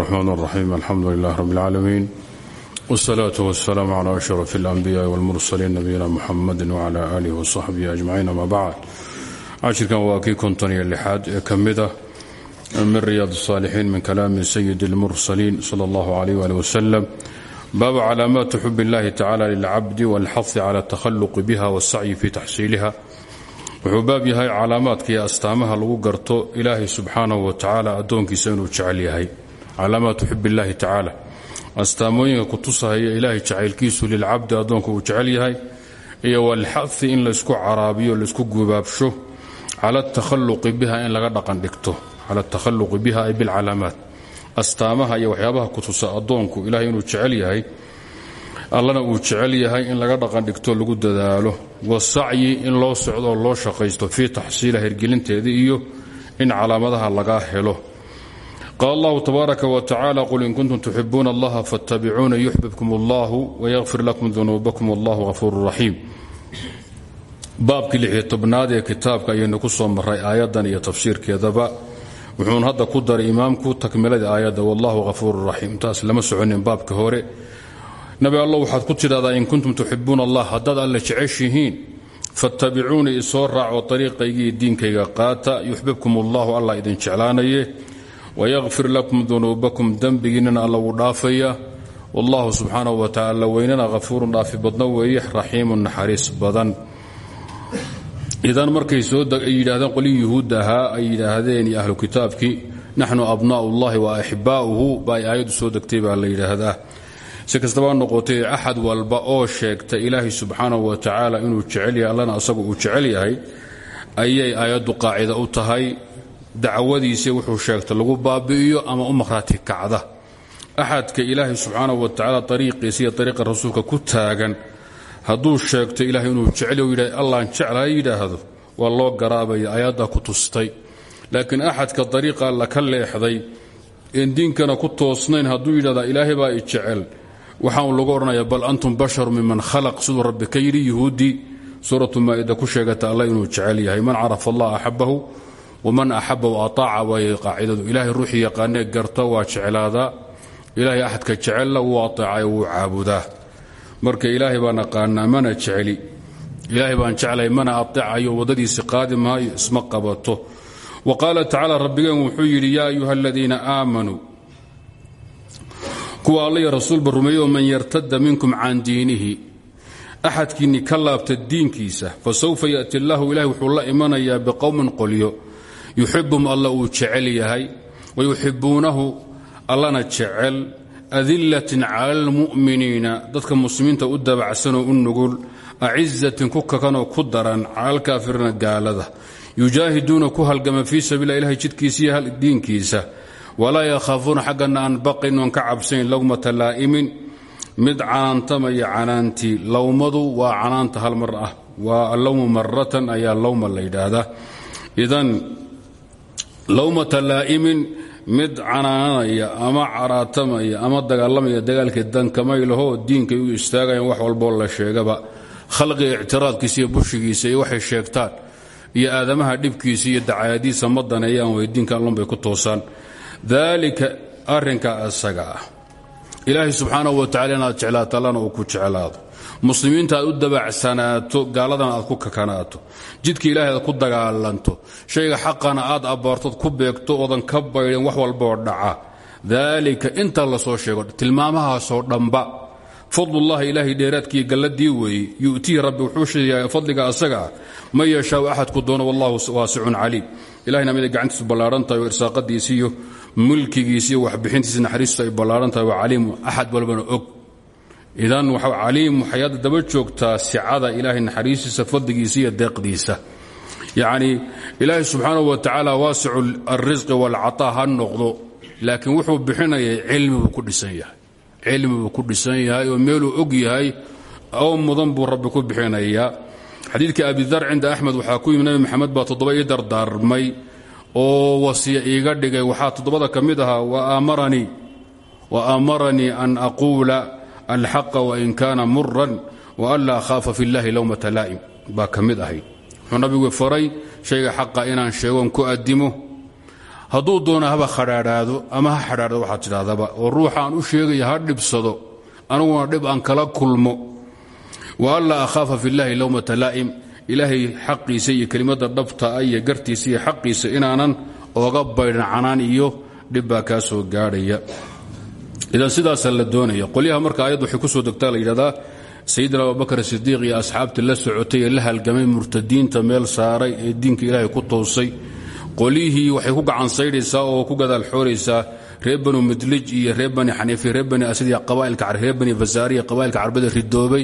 الرحمن الرحيم الحمد لله رب العالمين والصلاة والسلام على أشرف الأنبياء والمرسلين نبينا محمد وعلى آله وصحبه أجمعين ما بعد cashirkan waa kii konton iyo lixaad ee ka mida min riyaad الصاalixiin min kalaami sayid الmursaliin salى اllah عalيh ali waslm baabu calaamaati xub اllahi tacala lilcabdi wاlxahi cala الtakhaluqi biha wالsacyi fi taxsiiliha wuxuu baab yahay calaamaadka iyo astaamaha lagu garto ilaahay subxaanahu wa tacaala addoonkiisa inuu jecel yahay calaamaatu xub illahi tacaala. Astaamooyinka kutusahaya ilaahay jacaylkiisu lilcabdi addoonka uu jecel yahay iyo walxahi in laysku caraabiyo laysku gubaabsho cala takhaluqi biha in laga dhaqan dhigto cala takhaluqi biha ay bilcalaamaat astaamaha iyo waxyaabaha kutusa addoonku ilahay inuu jecel yahay allana uu jecel yahay in laga dhaqan dhigto lagu dadaalo. Wasacyi in loo socdo oo loo shaqaysto fii taxsiila hirgelinteeda iyo in calaamadaha laga helo qaal allahu tabaaraka wa tacala qul in kuntum tuxibuuna allaha fattabicuuna yuxbibkum allahu wayakfir lakum dunuubakum wallahu hafuuru raxiim baabkii lixiyo tobnaad ee kitaabka ayaynu ku soo maray aayaddan iyo tafsiirkeedaba wuxuun hadda ku daray imaamku takmiladii aayadda wallahu hafuuru raxiim taas lama soconin baabka hore. Nabi alla waxaad ku tidhahdaa in kuntum tuxibuuna allah haddaad alle jeceshihiin fattabicuunii isoo raaco ariiqaygii diinkayga qaata yuxbibkum allah idin jeclaanaye wayakfir lakum dunuubakum dembigiinnana alla wuu dhaafaya wallahu subxaanahu wa tacala weynana hafuurun dhaafi badno weeye raxiimun naxariis badan idan markay soo yidhahdeen qolii yuhuud ahaa ay yidhaahdeen iyo ahlu kitaabkii naxnu abnaa'u ullahi wa axibbaa'uhu ba ay aayaddu soo degtay baa la yidhaahdaa si kastaba noqotay axad walba oo sheegta ilaahay subxaanahu wa tacaala inuu jecel yahay ayay aayaddu qaacida u tahay dacwadiisa wuxuu sheegta lagu baabi'iyo ama u maqhraati kacda. Axadka ilaahay subxaanahu wa tacaala ariiqiisa iyo ariiqa rasuulka ku taagan hadduu sheegto ilahay inuu jecel yidha allaan jeclaa yidhaahdo. Waa loo garaabaya ayadda ku tustay. Laakiin axadka dariiqa alla ka leexday een diinkana ku toosnayn hadduu yidhahda ilaahay baa jecel. Waxaan lagu odhanaya bal antum basharu miman khalaq siduu rabbi ka yidhi yuhuuddii suuratu ku sheegata alla inuu jecel yahay. Man carafa allah axabbahu waman axabahu ataaca waayay qaacidadu ilaahay ruuxii yaqaanee garta waa jeclaadaa ilaahay axadka jecella wuu ateecayo wuu caabudaa. Marka ilaahay baan aqaanaa mana jecli. Ilaahay baan jeclay mana ateecayo waddadiisi qaadi maayo isma qabato. Wa qaala tacaala rabbigeen wuxuu yidhi yaa ayuha aladiina aamanuu kuwa alla iyo rasuulba rumeeyo man yartada minkum can diinihi axadkiinni ka laabta diinkiisa fa sawfa biqowmin qolyo yuxibum alla uu jecel yahay wayuxibuunahu allana jecel adilatin cala almu'miniina dadka muslimiinta u dabacsanoo u nugul acizatin ku ku daran cala alkaafiriina gaalada. Yujaahiduuna ku halgama fii sabiila ilahay jidkiisa iyo diinkiisa. Walaa yakhaafuuna xaggana aan baqayn oon ka cabsayn lowmata laa'imin mid canaantamaya canaantii. Lowmadu waa canaanta hal mar ah waa allowmu maratan ayaa lowma la idan lowmata laa'imin mid canaananaya ama caraatamaya ama dagaalamaya dagaalkii dankamaylaho diinkay u istaagayaan wax walboo la sheegaba. Khalqiga ictiraadkiisa iyo bushigiisa iyo waxay sheegtaan iyo aadamaha dhibkiisa iyo dacaayadiisa ma daneeyaan way diinka allunbay ku toosaan. Daalika arrinkaa asaga ah ilaahay subxaanahu wa tacala inaad jeclaato allana uu ku jeclaado. Muslimiinta aad u dabacsanaato gaaladana aad ku kakanaato. Jidka ilaahay aad ku dagaalanto. Shayga xaqana aad abbaartood ku beegto oodan ka baydhin wax walboo dhaca. Daalika inta la soo sheego tilmaamahaasoo dhanba. Fadlullahi ilaahay dheeraadkiiyo galladii weeye yu'tihi rabbi wuxuu fadliga asaga ah man yashaau axadku doono wallahu waasicun caliim. Ilahayna miday gacantiisu ballaahan tahay oo irsaaqadiisi iyo mulkigiisi iyo waxbixintiisa naxariistu ay ballaahan tahay waa caliim axad walbana og. Idan caliim waxay hadda daba joogtaa sicada ilaahay naxariistiisa fadligiisa iyo deeqdiisa. Yacnii ilaahay subxaanahu wa tacaala waasicu alrisqi waalcataa ha noqdo laakiin wuxuu bixinayay cilmibuu ku dhisan yahay. Cilmi buu ku dhisan yahay oo meeluu og yahay oo mudan buu rabbi ku bixinayaa. Xadiidka abidar cinda axmed waxaa ku yimi nabi maxamed baa toddoba ii dardaarmay oo wasiya iiga dhigay waxaa toddobada ka mid ahaa wa aamaranii an aquula alxaqa wain kaana muran waanlaa khaafa fi llahi lowmata laa'im baa ka mid ahayd wuxuu nabigu faray shayga xaqa inaan sheegoon ku addimo hadduu doono haba khadhaadhaado ama ha xadhaadhado waxaad tidhahdaba oo ruuxa aan u sheegaya ha dhibsado aniguna dhib aan kala kulmo wa anlaa akhaafa fi llahi lowmata laa'im ilaahay xaqiisa iyo kelimada dhabtaa iyo gartiisa iyo xaqiisa inaanan ooga baydhan canaan iyo dhib baa kaa soo gaadhaya. Idan sidaasaa la doonaya qolyaha marka ayad waxay ku soo degtaa la yidhahdaa sayidina abubakar sidiiq iyo asxaabtii la socotay ee la halgamay murtadiinta meel saaray ee diinka ilaahay ku toosay. Qolyihii waxay ku gacan saydhaysaa oo ku gadaal xooraysaa reer banu midlij iyo reer bani xaniifi reer bani reer bani fasaariya qabaailka carbada ridoobay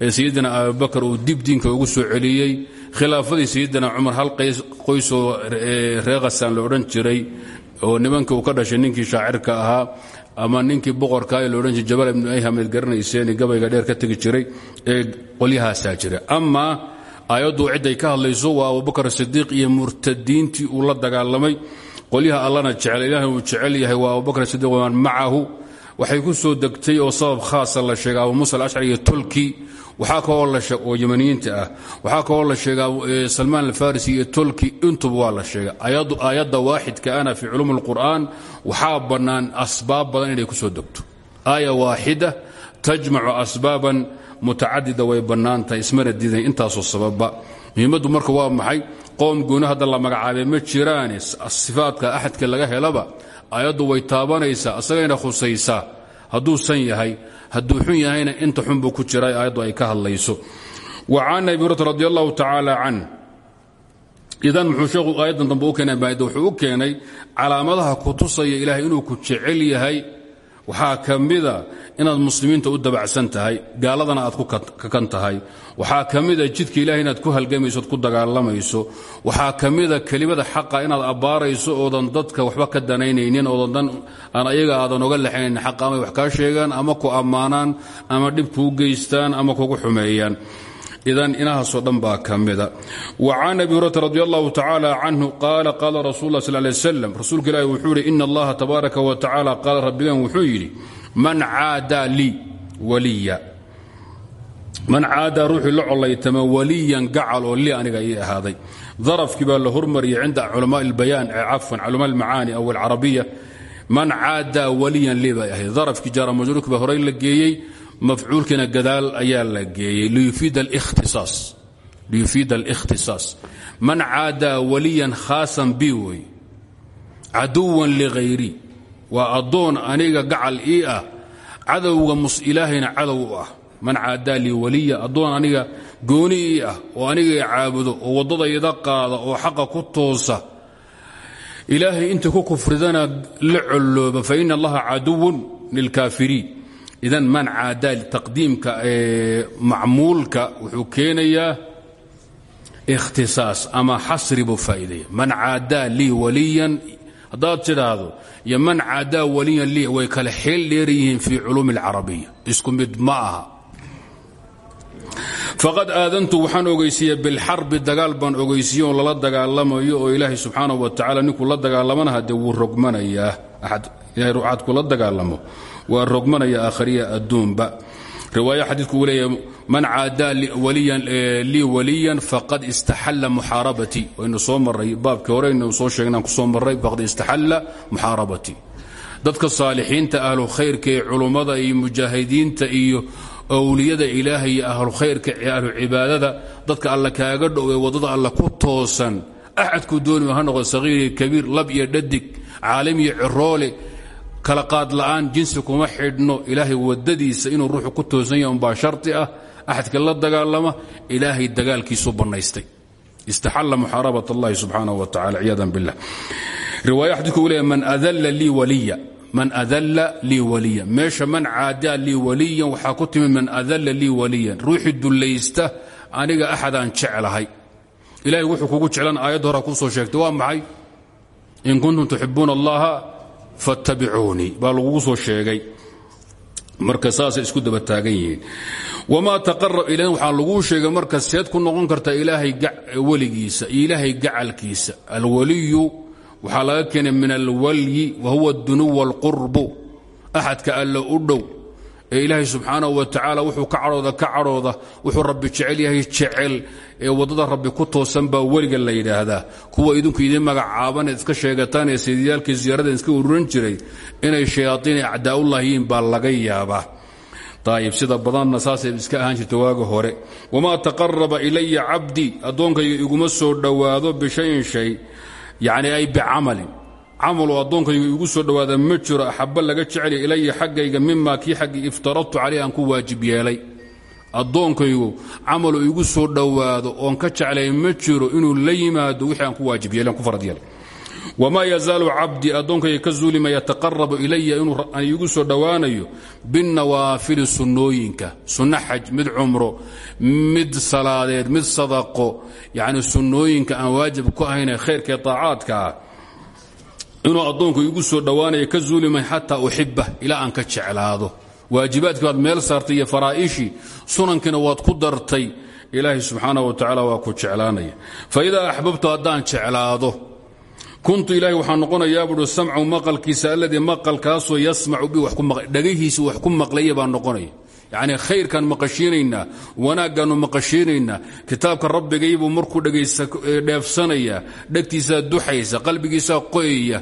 ee sayidina abubakar uu dib diinka ugu soo celiyey. Khilaafadii sayidina cumar hal qoysoo reer khasaan la odhan jiray oo nimankii uu ka dhashay ninkii shaacirka ahaa ama ninkii boqorka ee laodhan jiray jabal ibnu ayhamed garanayseen gabayga dheer ka tegi jiray ee qolyahaasaa jira amaa aayaddu cidday ka hadlayso waa abubakar sidiiq iyo murtadiintii uu la dagaalamay. Qolyaha allana jecel ilaahna uu jecel yahay waa abubakar sidiiq waman macahu. Waxay ku soo degtay oo sabab khaasa la sheega abu muusa alashcari iyo tolki waxaa kaloo oo yamaniyiinta ah waxaa kaloo la sheegaa salmaan alfarisi iyo tolki intuba waa la sheega aayadda waaxidka ana fii culuum اlqur'an waxaa bannaan asbaab badan inay ku soo degto. Aaya waaxida tajmacu asbaaban mutacadida way bannaan tahay ismana diidan intaasoo sababa muhiimaddu marka waa maxay? Qoom gooni hadda la magacaabay ma jiraane sifaadka axadka laga helaba? Aayaddu way taabanaysaa asagayna khusaysaa. Hadduu san yahay hadduu xun yahayna inta xun buu ku jira aayaddu ay ka hadlayso. Wa can abi hurata radi allahu tacaala can. Idan muxuu sheekhu aayaddan dambe u keenay maayadda wuxuu u keenay calaamadaha ku tusaya ilaahay inuu ku jecel yahay waxaa ka mida inaad muslimiinta u dabacsan tahay gaaladana aad ku kakan tahay. Waxaa ka mida jidka ilahay inaad ku halgamayso ood ku dagaalamayso. Waxaa ka mida kelimada xaqa inaad abbaarayso oodan dadka waxba ka danaynaynin oodan aan ayaga aadan oga lexaynin xaqa amay wax kaa sheegaan ama ku ammaanaan ama dhib kuu geystaan ama kugu xumeeyaan idan inahaasoo dhan baa ka mida. Wa can abi hurata radi allahu tacaala canhu qaala qaala rasul lah sal lay slam wuxuu yidhi ina allaha tabaaraka wa tacaala qaala rabbigan wuxuu yidhi man caadaa lii waliya. Man caadaa ruuxii la waliyan gacal oo lii aniga ii ahaaday. Darafkii baa la hormariyay cinda culamaa اlbayaan cafwan culamaa almacaani aw alcarabiya man caadaa waliyan lii bay ahayd. Darafkii jaara majruurki baa la mafcuulkiina gadaal ayaa la geeyey. liyufiida اlاkhtisaas man caadaa waliyan khaasan bi wey. caduwan ligayri waa addoon aniga gacal ii ah. cadowga ilaahayna cadow u ah. man caadaa lii waliya addoon aniga gooni ii ah oo aniga caabudo oo waddadayda qaada oo xaqa ku toosa. ilaahay inta ku kufridana la collooba faina allaha caduwun lilkaafiriin idan man caadaa taqdiimka macmuulka wuxuu keenayaa ikhtisaas ama xasri buu man caadaa lii waliyan haddaad tidhaahdo iyo man caadaa waliyan lii way kale xeel dheer yihiin fii culuumi اlcarabiya isku mid ma aha. Faqad aadantu waxaan ogeysiiya bilxarbi dagaal baan ogeysiiye oo lala dagaalamayo oo ilaahay subxaanaه wa tacala ninkuu la dagaalamana hadee wuu rogmanayaa. Ilahay ruuxaad kula dagaalamo waa rogmanaya aakhriya adduunba. Riwaaya xadiidku uu man caadaa lii waliyan faqad istaxalla muxaarabatii waynu soo maray baabkii horeynu soo sheegnaan ku soo marray faqad istaxalla muxaarabatii dadka saalixiinta ahlu khayrka ee culummada iyo mujaahidiinta iyo awliyada ilaahay iyo ahlu khayrka ahlu cibaadada dadka alla kaaga dhow ee waddada alla ku toosan axadkuu dooni ha noqdo sahiir kabiir lab iyo dhadig caalim iyo ciroole kala qaad la'aan jinsi kuma xidhno ilaahay waddadiisa inuu ruuxu ku toosan yahay umbaa sharti ah axadka la dagaalama ilaahay dagaalkiisu bannaystay. Istaxalla muxaarabat allahi subxaanahu wa tacala ciyaadan billah riwaaya uu leeyahy man adalla lii waliya man adalla lii waliyan meesha man caadaa lii waliyan waxaa ku man adalla lii waliyan. Ruuxii dullaysta aniga axadaan jeclahay. Ilahay wuxuu kugu jeclan aayadda hora kuu soo sheegtay waa maxay? In kuntum tuxibuuna allaha fattabicuunii baa lagugu soo sheegay. Marka saasay isku daba taagan yihiin. Wamaa taqarab ilan waxaa laguu sheegay marka seed ku noqon karta ilaahay weligiisa iyo ilaahay gacalkiisa. Alwaliyu waxaa laga keenay min alwalyi wa huwa dunuwa alqurbu axadka alla u dhow ee ilaahay wa tacaala wuxuu ka cadhooda ka cadhooda. Wuxuu rabbi jecel yahay jecel. Ee waddada rabbi ku toosan baa weliga la yidhaahdaa. Kuwa idinku idiin magacaaban iska sheegataan ee sayidiyaalkii ziyaaradan iska ururan jiray inay shayaaiin acdaa'ullah yihiin baa laga yaabaa. Ayib sida badanna saasay iska ahaan jirta waaga hore. Wamaa taqaraba ilaya cabdii addoonkayga iguma soo dhowaado bishayin shay. Yacni ay bicamalin camaloo addoonkaygu igu soo dhowaada ma jiro axabba laga jeceliya ilaya xaggayga mima kii xaggii iftaradtu caleyh aan ku waajib yeelay. Addoonkaygu camaloo igu soo dhowaado oon ka jeclay ma jiro inuu la yimaado wixii aan ku waajib yeelay ku farad yeelay. Wamaa yazaalu cabdii addoonkayga ka zuulima yataqarabu ilaya inuu igu soo dhowaanayo binnawaafili sunnooyinka. Sunno xaj mid cumro mid salaadeed mid sadaqo yacni sunnooyinka aan waajib ku ahaynee khayrkae taacaadka ah inuu addoonku igu soo dhowaanayo ka zuulimay xataa uxiba ilaa aan ka jeclaado. Waajibaadkii baad meel saartay iyo faraa'ishii sunankiina waad ku dartay. Ilaahay subxaanah wa tacaala waa ku jeclaanaya. Faidaa axbabtu haddaan jeclaado kuntu ilaahay waxaa noqonayaa buui samcu maqalkiisa alladii maqalkaasoo yasmacu bi dhagahiisi wax ku maqlaya baa noqonaya yacnii khayrkaan maqashiinaynaa wanaaggaannu maqashiinaynaa kitaabka rabbigaybuu markuu dheefsanaya dhegtiisaa duxaysa qalbigiisaa qoyaya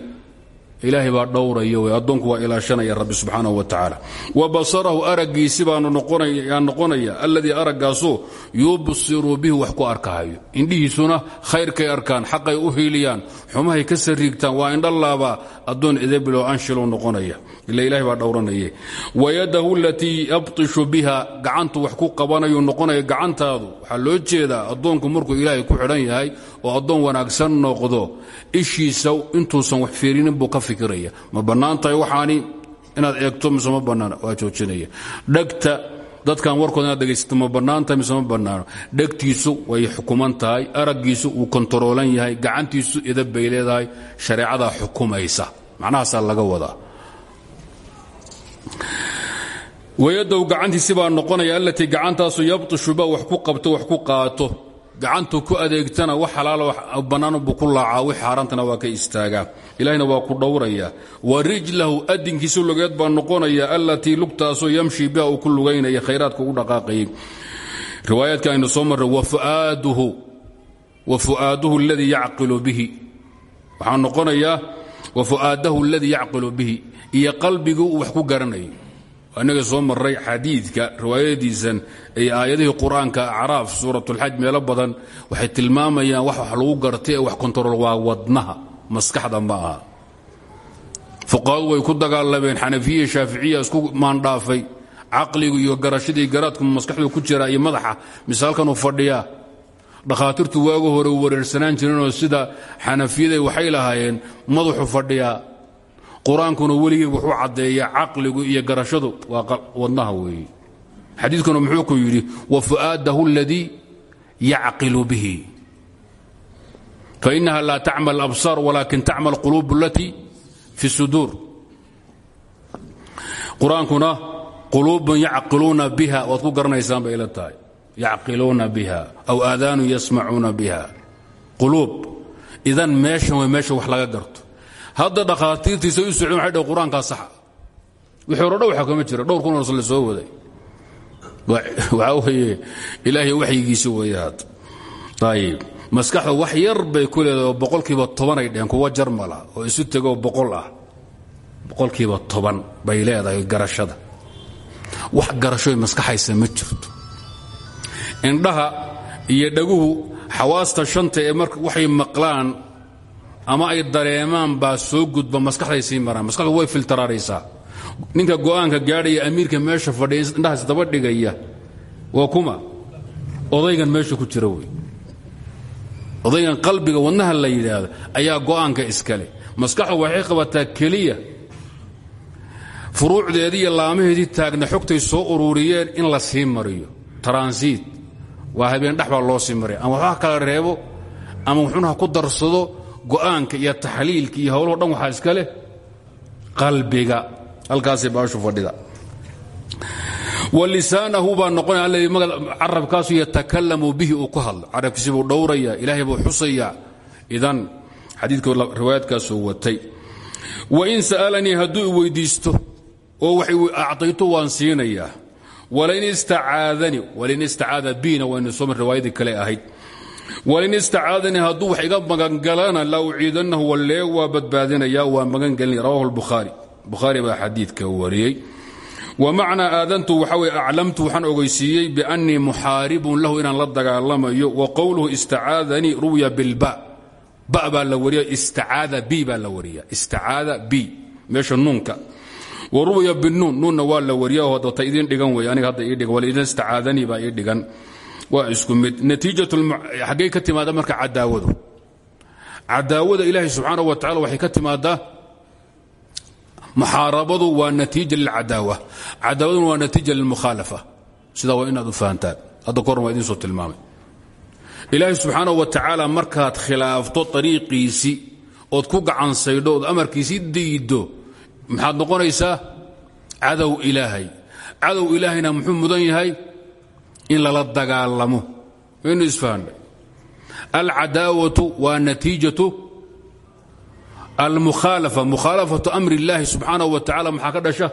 ilaahay baa dhowraya w addoonku waa ilaashanaya rabbi subxaanahu wa tacaala. Wa basarahu araggiisi noqonayaa noqonaya alladii araggaasoo yubsiru bihi wax ku arkahayo indhihiisuna khayrkay arkaan xaqay u hiiliyaan xumahay ka sariigtaan waa indhalaabaa addoon edebiloo anshiluu noqonaya. Ila ilahay baa dhowranaye wayadahu alatii yabtishu biha gacantu wax ku qabanayu noqonaya gacantaadu. Waxaa loo jeedaa addoonku markuu ilaahay ku xidhan yahay oo addoon wanaagsan noqdo ishiisa intuusan wax fiirinin buu ka fikiraya ma bannaan tahay waxaani inaad eegto mise ma waa joojinaya. Dhegta dadkan warkooda inaad ma bannaan tahay mise ma way xukuman tahay araggiisu wuu yahay gacantiisu idab bay leedahay shareecadaa xukumaysa. Macnahaasaa laga wadaa. Wayadahu gacantiisi baa noqonaya allatii gacantaasu yabtishuba wax ku qabto wax ku qaato gacantu ku adeegtana wax xalaalo bannaan buu ku laacaa wix xaaraantana waa ka istaagaa ilahina waa ku dhowraya. Wa rijlahu adinkiisu lugeed baa noqonaya allatii lugtaasoo yamshi biha uu ku lugaynaya khayraadka ugu dhaqaaqayay. Riwaayaadka aynu soo marray wa fu'aaduhu aladii yacqilu bihi. Waxaa noqonayaa wa fu'aadahu aladii yacqilu bihi. Iyo qalbigii uu wax ku garanayo inaga soo maray xadiidka riwaayadiisan ay aayadihii qur'aanka acraaf suuratulxaj meelo badan waxay tilmaamayaan wax wax lagu gartay ee wax kontarool waa wadnaha. Maskaxda ma aha. Fuqahadu way ku dagaalameen xanafiya shaaficiya isku maandhaafay caqligu iyo garashadii garaadku maskaxdu ku jiraa iyo madaxa mise halkanuu fadhiyaa dhakhaatiirtu waagu hore wareersanaan jireenoo sida xanafiyada waxay lahaayeen madaxu fadhiyaa qur'aankuna weligii wuxuu caddeeya caqligu iyo garashadu waa wadnaha weeye. Xadiidkuna muxuu ku yidhi wa fu'aadahu aladii yacqilu bihi. Fainaha laa tacmal absaar walaakin tacmal quluub alatii fi suduur qur'aankuna quluubun biha waad ku garanaysaan bay ila tahay. Biha aw aadaanu yasmacuuna biha. Quluub idan meeshan way meesha wax laga garto hadda dhakhaatiirtiisa u socon waxay dhh qur'aankaa saxa. Wixii hore dhowxa kama jira dhowr kun oo soo waday. Waxaa weeye ilaahay waxyigiisi weeye hadda ayib wax yar bay ku leedahay oo boqolkiiba tobanay dheheen kuwa jarmala oo isu tegoo boqol ah. Boqolkiiba toban bay leedahay garashada. Wax garashoy maskaxaysa ma jirto. Indhaha iyo dhaguhu xawaasta shanta ee marka waxay maqlaan ama ay dareemaan baa soo gudba maskaxday sii maraan. Maskaxdu way filtaraaraysaa. Ninka go'aanka gaadhaya amiirka meesha fadhiya indhahaas daba dhigaya waa kuma. Odaygan meesha ku jira wey. Odaygan qalbiga wadnaha la yidhaahdo ayaa go'aanka iskale maskaxdu waxay qabataa keliya furuucdeedii iyo laamaheedii taagna xogtay soo ururiyeen in la sii mariyo. Taransiit waa habeen dhex loo sii mariya ama waxba kala reebo ama wuxuunaha ku darsado go'aanka iyo taxliilka iyo howlahoo dhan waxaa iska leh qalbiga. Halkaasay baashu fadhida. Walisaanahu baa noqonaya alladii carabkaasu yatakalamu bihi uu ku hadlo. Carabkiisi buu ilaahay buu xusaya idan xadiidka riwaayaadkaasuu watay. Wain sa'alanii hadduu i weydiisto oo waxay acطaytu waan siinayaa. Walain istacaadani walain istacaada bina waynu soo mar riwaayadii kale ahayd walain istacaadanii hadduu wax iga magangalana la uciidanahu wallee waa badbaadinaya waa magangelina rawahu lbukhaari bukhaari baa xadiidka wariyey. Wmacnaa aadantu waxa wey aclamtu waxaan ogeysiiyey biannii muxaaribun lahu inaan la dagaalamayo wa qowluhu istacaadanii ruwiya bilba. Ba baa la wariya istacaada b baa la wariya. Istacaada b meesha nuunka. Wa ruwiya binuun nuunna waa la wariya oo data dhigan wey aniga hadda ii dhigan walaidin istacaadanii baa ii dhigan waa isku mid. Natiijat xaggay ka timaada marka cadaawadu. Cadaawada ilaahay subxaanahu wa tacala waxay ka timaadaa muxaarabadu waa natiija lilcadaawa. Cadaawaduna waa natiija lilmukhaalafa. Sidaa waa inaad u fahantaan hadda waa idin soo tilmaamay. Ilaahay subxaanahu wa tacaala markaad khilaafto ariiqiisii ood ku gacansaydho ood amarkiisii maxaad noqonaysaa cadow ilaahay. Cadow ilaahayna muxuu yahay in lala dagaalamo. Waynu isfahanay alcadaawatu waa natiijatu almukhaalaa mukhaalafatu amri اllaahi subxaanaه wa tacala maxaa ka dhasha?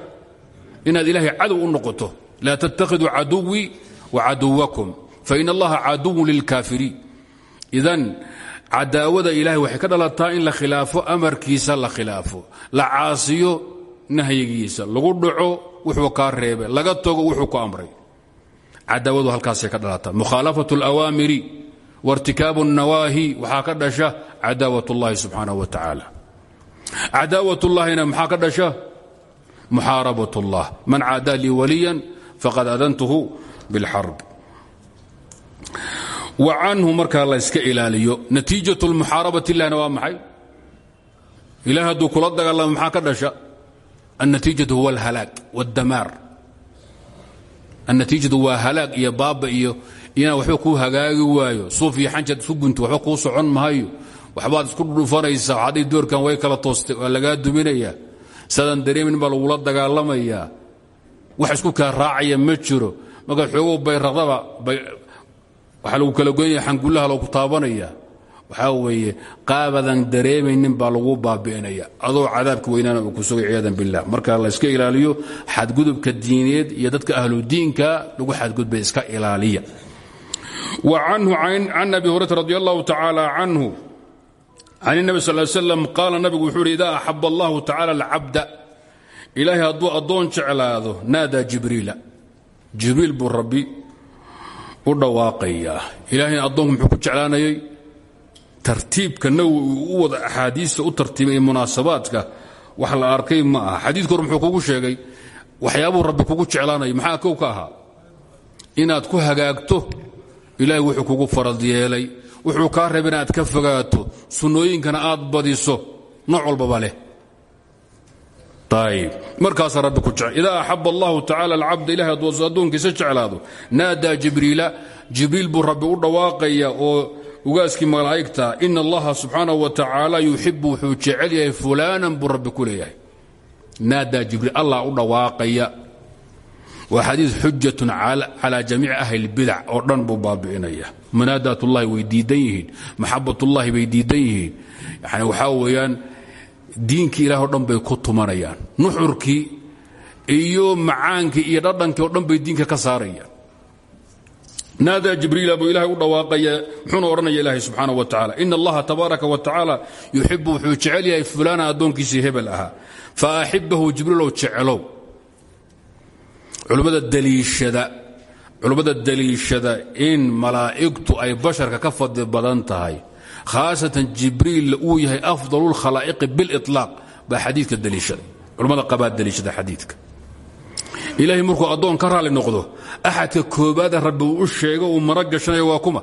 Inaad ilaahay cadow u noqoto. Laa tattakhiduu caduwii wacaduwakum fain allaha caduwu lilkaafiriin idan cadaawada ilahay waxay ka dhalataa in la khilaafo amarkiisa la khilaafo. La caasiyo nahyigiisa. Lagu dhaco wuxuu kaa reebe laga togo wuxuu ku amray cadaawadu halkaasay ka dhalataa mukhaalafatu اlawaamiri waاrtikaabu الnawaahi waxaa ka dhasha cadaawat اllahi subxaanaه wa tacaala cadaawat ullahina maxaa ka dhasha muxaarabat اllah man caadaa lii waliyan faqad adantuhu biاlxarb wa canhu markaa la yska ilaaliyo natiijaة muxaarabat illahna waa maxay ilahay hadduu kula dagaalamo maxaa ka dhasha annatiijatu huwa alhalaag wاddamaar annatiijadu waa halaag iyo baaba iyo inaan waxba kuu hagaagi waayo suuf iyo xanjad isu gunto waxba kuu socon mahayo waxbaad isku dhufanaysaa waxaadii doorkan way kala toostay waa lagaa duminayaa sadaan dareemin baa lagula dagaalamayaa wax isku kaa raacaya ma jiro marka xoogow bayraqdaba waxaa lagu kala goynaya xangullaha lagu taabanaya waxaa weeye qaabadan dareemaynin baa lagu baabi'inaya. Adoo cadaabka weynaana ku sugay ciyadan billah. Marka la iska ilaaliyo xadgudubka diineed iyo dadka ahludiinka lagu xadgudba iska ilaaliya. Wa canhu can abi hurayra radi allahu tacaala canhu can الnabi sal slam qaala nabigu wuxuu uhi idaa axab allahu tacala alcabda ilaahay hadduu addoon jeclaado naadaa jibriila. Jibriil buu rabbi u dhawaaqayaa ilaahayna addoonku muxuu ku jeclaanayay tartiibka nawi uu u wada axaadiista u tartiibay ee munaasabaadka wax la arkay ma aha. Xadiidku hor muxuu kugu sheegay waxyaabuu rabbi kugu jeclaanaya. Maxaa kow ka ahaa? Inaad ku hagaagto ilaahay wuxuu kugu farad wuxuu kaa reeba inaad ka fogaato sunnooyinkana aad badiso. Nooc walbaba leh. Ayb markaasaa rabbi ku jecel. Idaa axab allahu tacala alcabda ilahay addoonkiisa jeclaado naadaa jibriila jibriil buu rabbi u ugaaskii malaa'igta ina allaha subxaanahu wa tacaala yuxibu wuxuu jecel yahay fulaanan buu rabbi ku leeyahay. Naadaa jibriil allah u dhawaaqaya. Waa xadiid xujatun calaa jamiici ahli اlbidac oo dhan buu baabi'inaya. Munaadaat ullahi way diidan yihiin maxabat ullahi bay diidan yihiin. Yani waxaa weeyaan diinkii ilaah o dhan bay ku tumanayaan. Nuxurkii iyo macaankii iyo dhadhankii oo dhan bay diinka ka saarayaan naadaa jibriila buu ilahay u dhawaaqaya muxuuna odhanaya ilaahay subxaana wa tacala ina allaha tabaaraka wa tacaala yuxibu wuxuu jecel yahay fulaana addoonkiisii hebel ahaa. Fa axibahu jibriilow jecelow culummada daliishada in malaa'igtu ay basharka ka fadli badan tahay khaasatan jibriil uu yahay afdal lkhalaa'iqi biliطlaaq baa xadiidka daliishaday culummada qabaa daliishada xadiidka ilaahay markuu addoon ka raali noqdo axadka koobaada rabbi uu u sheego uu mara gashanayo waa kuma.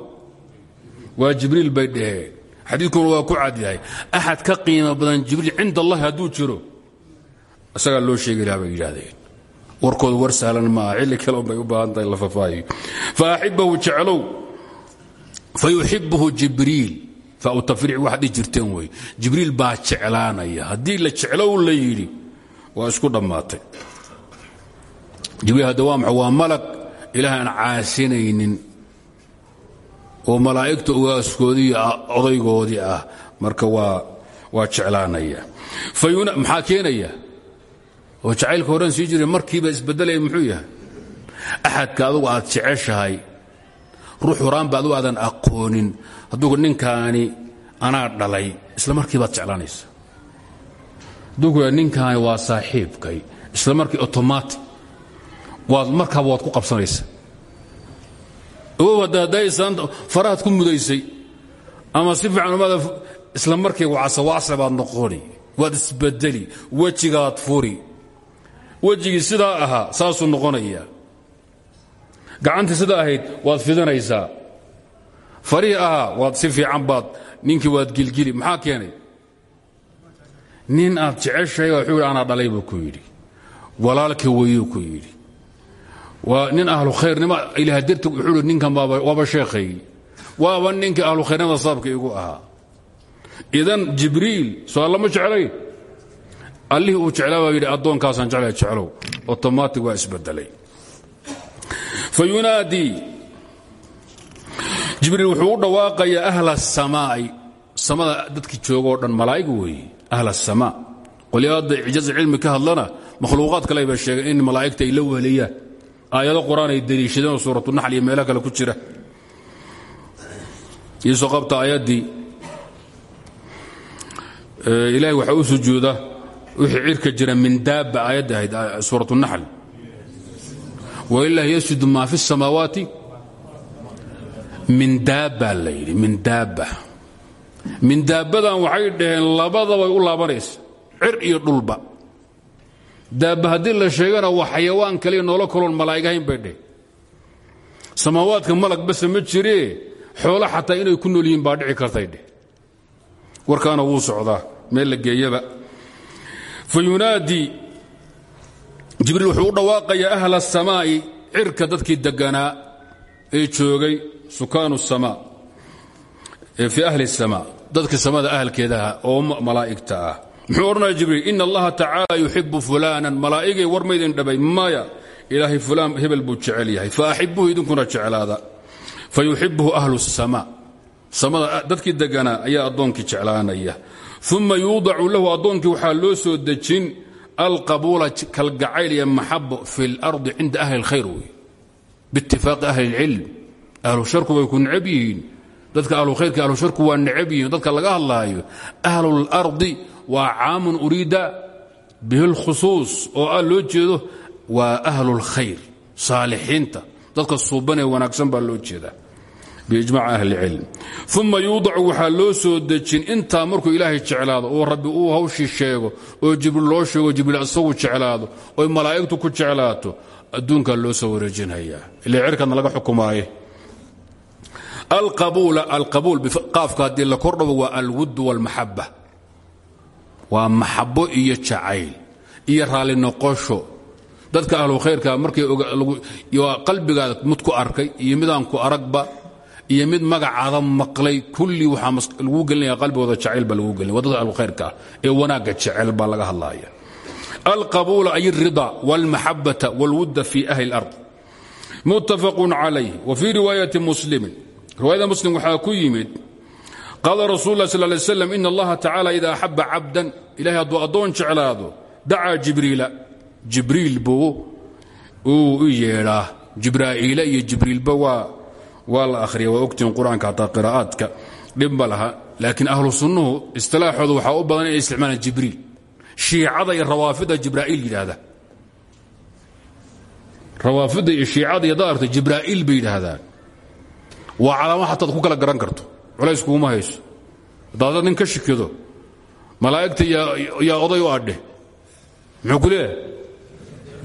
Waa jibriil bay dhaheen. Xadiidkuna waa ku cadyahay ka qiimo badan jibriil cinda allahi hadduu jiro. Isagaa loo sheegi lahaa bay yidhaahdeen. Warkooda war sahlan maaha xilli kale unbay u baahan la fafaahiyo faaxibahu jeclow fayuxibuhu jibriil. Fautafriic waxaad jirteen wey jibriil baa jeclaanaya. Haddii la jeclow la yidhi waa isku dhammaatay jibriil hadda waa maxa waa malag ilaahay aan caasinaynin. Oo malaa'igta ugaaskoodii odaygoodii ah. Marka waa waa jeclaanaya. Maxaa keenaya? Oo jacaylka horan sii jiray markiiba isbedelaya muxuu yahay? Axadka adugu aad jeceshahay. Ruux horaanba adugu aadan aqoonin. Hadduu ninkaani anaa dhalay isla markii baad jeclaanaysa. Hadduu ninkaani waa saaxiibkay. Isla markii otomatic waad markaaba waad ku qabsanaysa ogow hadda haddaysaan farahaad ku mudaysay ama si fiican umaada isla markii wacsawaacsa baad noqoni waad isbedeli wejigaad furi. Wejigii sidaa ahaa saasuu noqonaya gacantii sidaa ahayd waad fidanaysaa. Farihii ahaa waad si fiican baad ninkii waad gilgili maxaa keenay? Nin aad jeceshahay wuxuu yidhi dhalay ku yidhi. Walaalka weyuu ku yidhi waa nin ahlu khayrnimo ilaah darti wuxuu yidhi ninkan waaba sheekhaygii waaba ninkii ahlu khayrnimada sababka igu ahaa idan jibriil soo allama jeclayn allihii uu jeclaa baa yidhi addoonkaasaan jeclaya jeclow. Otomatic waa isbedelay. Fa yunaadii jibriil wuxuu u dhawaaqayaa asamaa'i samada dadkii jooga oo dhan malaa'ig weeye ahla asamaa qolyaada icjaaza cilmi ka hadlana makhluuqaad kale baa sheegeen in malaa'igta ay la weheliyaan aayado qur'aan ay deliishadeen oo suuratunaxl iyo meelo kale ku jira. Iisoo qabta aayaddii ilaahay waxaa u sujuuda wixii cirka jira min daabba aayadda ahayd suurat naxl walilahi yasjudu maa fi الsamaawaati min daabba la min daabba. Min daabbadan waxay dhaheen labadabay u laabanaysa cir iyo dhulba daabba haddii la sheegana waa xayawaan kaliya noolo kaloon malaa'ighayn bay dheh. Samaawaadka malag ma jiree xoolo xataa inay ku nool yihiin baa dhici kartay dheh. Warkaana wuu socdaa meel la geeyaba. Fa yunaadii wuxuu u dhawaaqayaa ahla asamaa'i cirka dadkii deganaa ee joogay sukaanu samaa fii ahli اsamaa dadka samada ahalkeedaha oo malaa'igta ah muxuu odhanaya jibriil ina allaha tacaala yuxibu fulaanan malaa'igay war maydin dhabay maya ilaahay fulaan hebel buu jecel yahay faaxibuhu idinkuna jeclaada fayuxibuhu ahlu الsamaa samada dadkii deganaa ayaa addoonkii jeclaanaya uma yuudacu lahu addoonkii waxaa loo soo dejin alqabuula kalgacayl iyo maxabo fi اlardi cinda ahli اlkhayr wey biitifaaqi ahli اlcilm ahlu sharku way ku necab yihiin dadka ahlu khayrka ahlu sharku waa necab yihiin dadka laga hadlaayo ahlu اlardi waa caamun uriida bihi اlkhusuus oo ah loo jeedo waa ahlu اlkhayr saalixiinta dadka suuban ee wanaagsan baa loo jeedaa biijmac ahli cilm uma yuudacu waxaa loo soo dejin intaa markuu ilaahay jeclaado oo rabbi uu hawshii sheego oo jibriil loo sheego jibriil isagu jeclaado oy malaa'igtu ku jeclaato adduunkaa loo soo wareejinhayaa ila cirkadna laga xukumaaye alqabuul qaafka haddii la kordhabo waa alwud wاlmaxaba waa maxabo iyo jacayl iyo raali noqosho. Dadka ahlukhayrka markay qalbigaada mid ku arkay iyo midaan ku aragba iyo mid magacaada maqlay kulli waxaa lagu gelinaya qalbigooda jacayl baa lagu gelinaya. Waa dadka ahlukhayrka ee wanaagga jecel ba laga hadlaya alqabuula ay alrida walmaxabata walwudda fii ahli alard. Muttafaqun calayh wa fii riwaayati muslimin. Riwaayada muslim waxaa ku yimid qaala rasul lah sal lay slam in allaha tacala ida axaba cabdan ilahay hadduu addoon jeclaado dacaa jibriila. Jibriil buu uu u yeedhaa jibraa'iila iyo jibriilba waa la ahriya waa ogtihin qur'aanka hataa qiraa'aadka. Dhib ma laha. Laakiin ahlu sunnuhu istilaaxooda waxaa u badan inay isticmaalaan jibriil. Shiicada iyo rawaafidda jibraa'iil yidhaahda. Rawaafidda iyo shiicada iyo culays kuuma hayso. Haddaad nin ka shikado malaa'igta yaa oday u adhe muxuu ku leeyahay?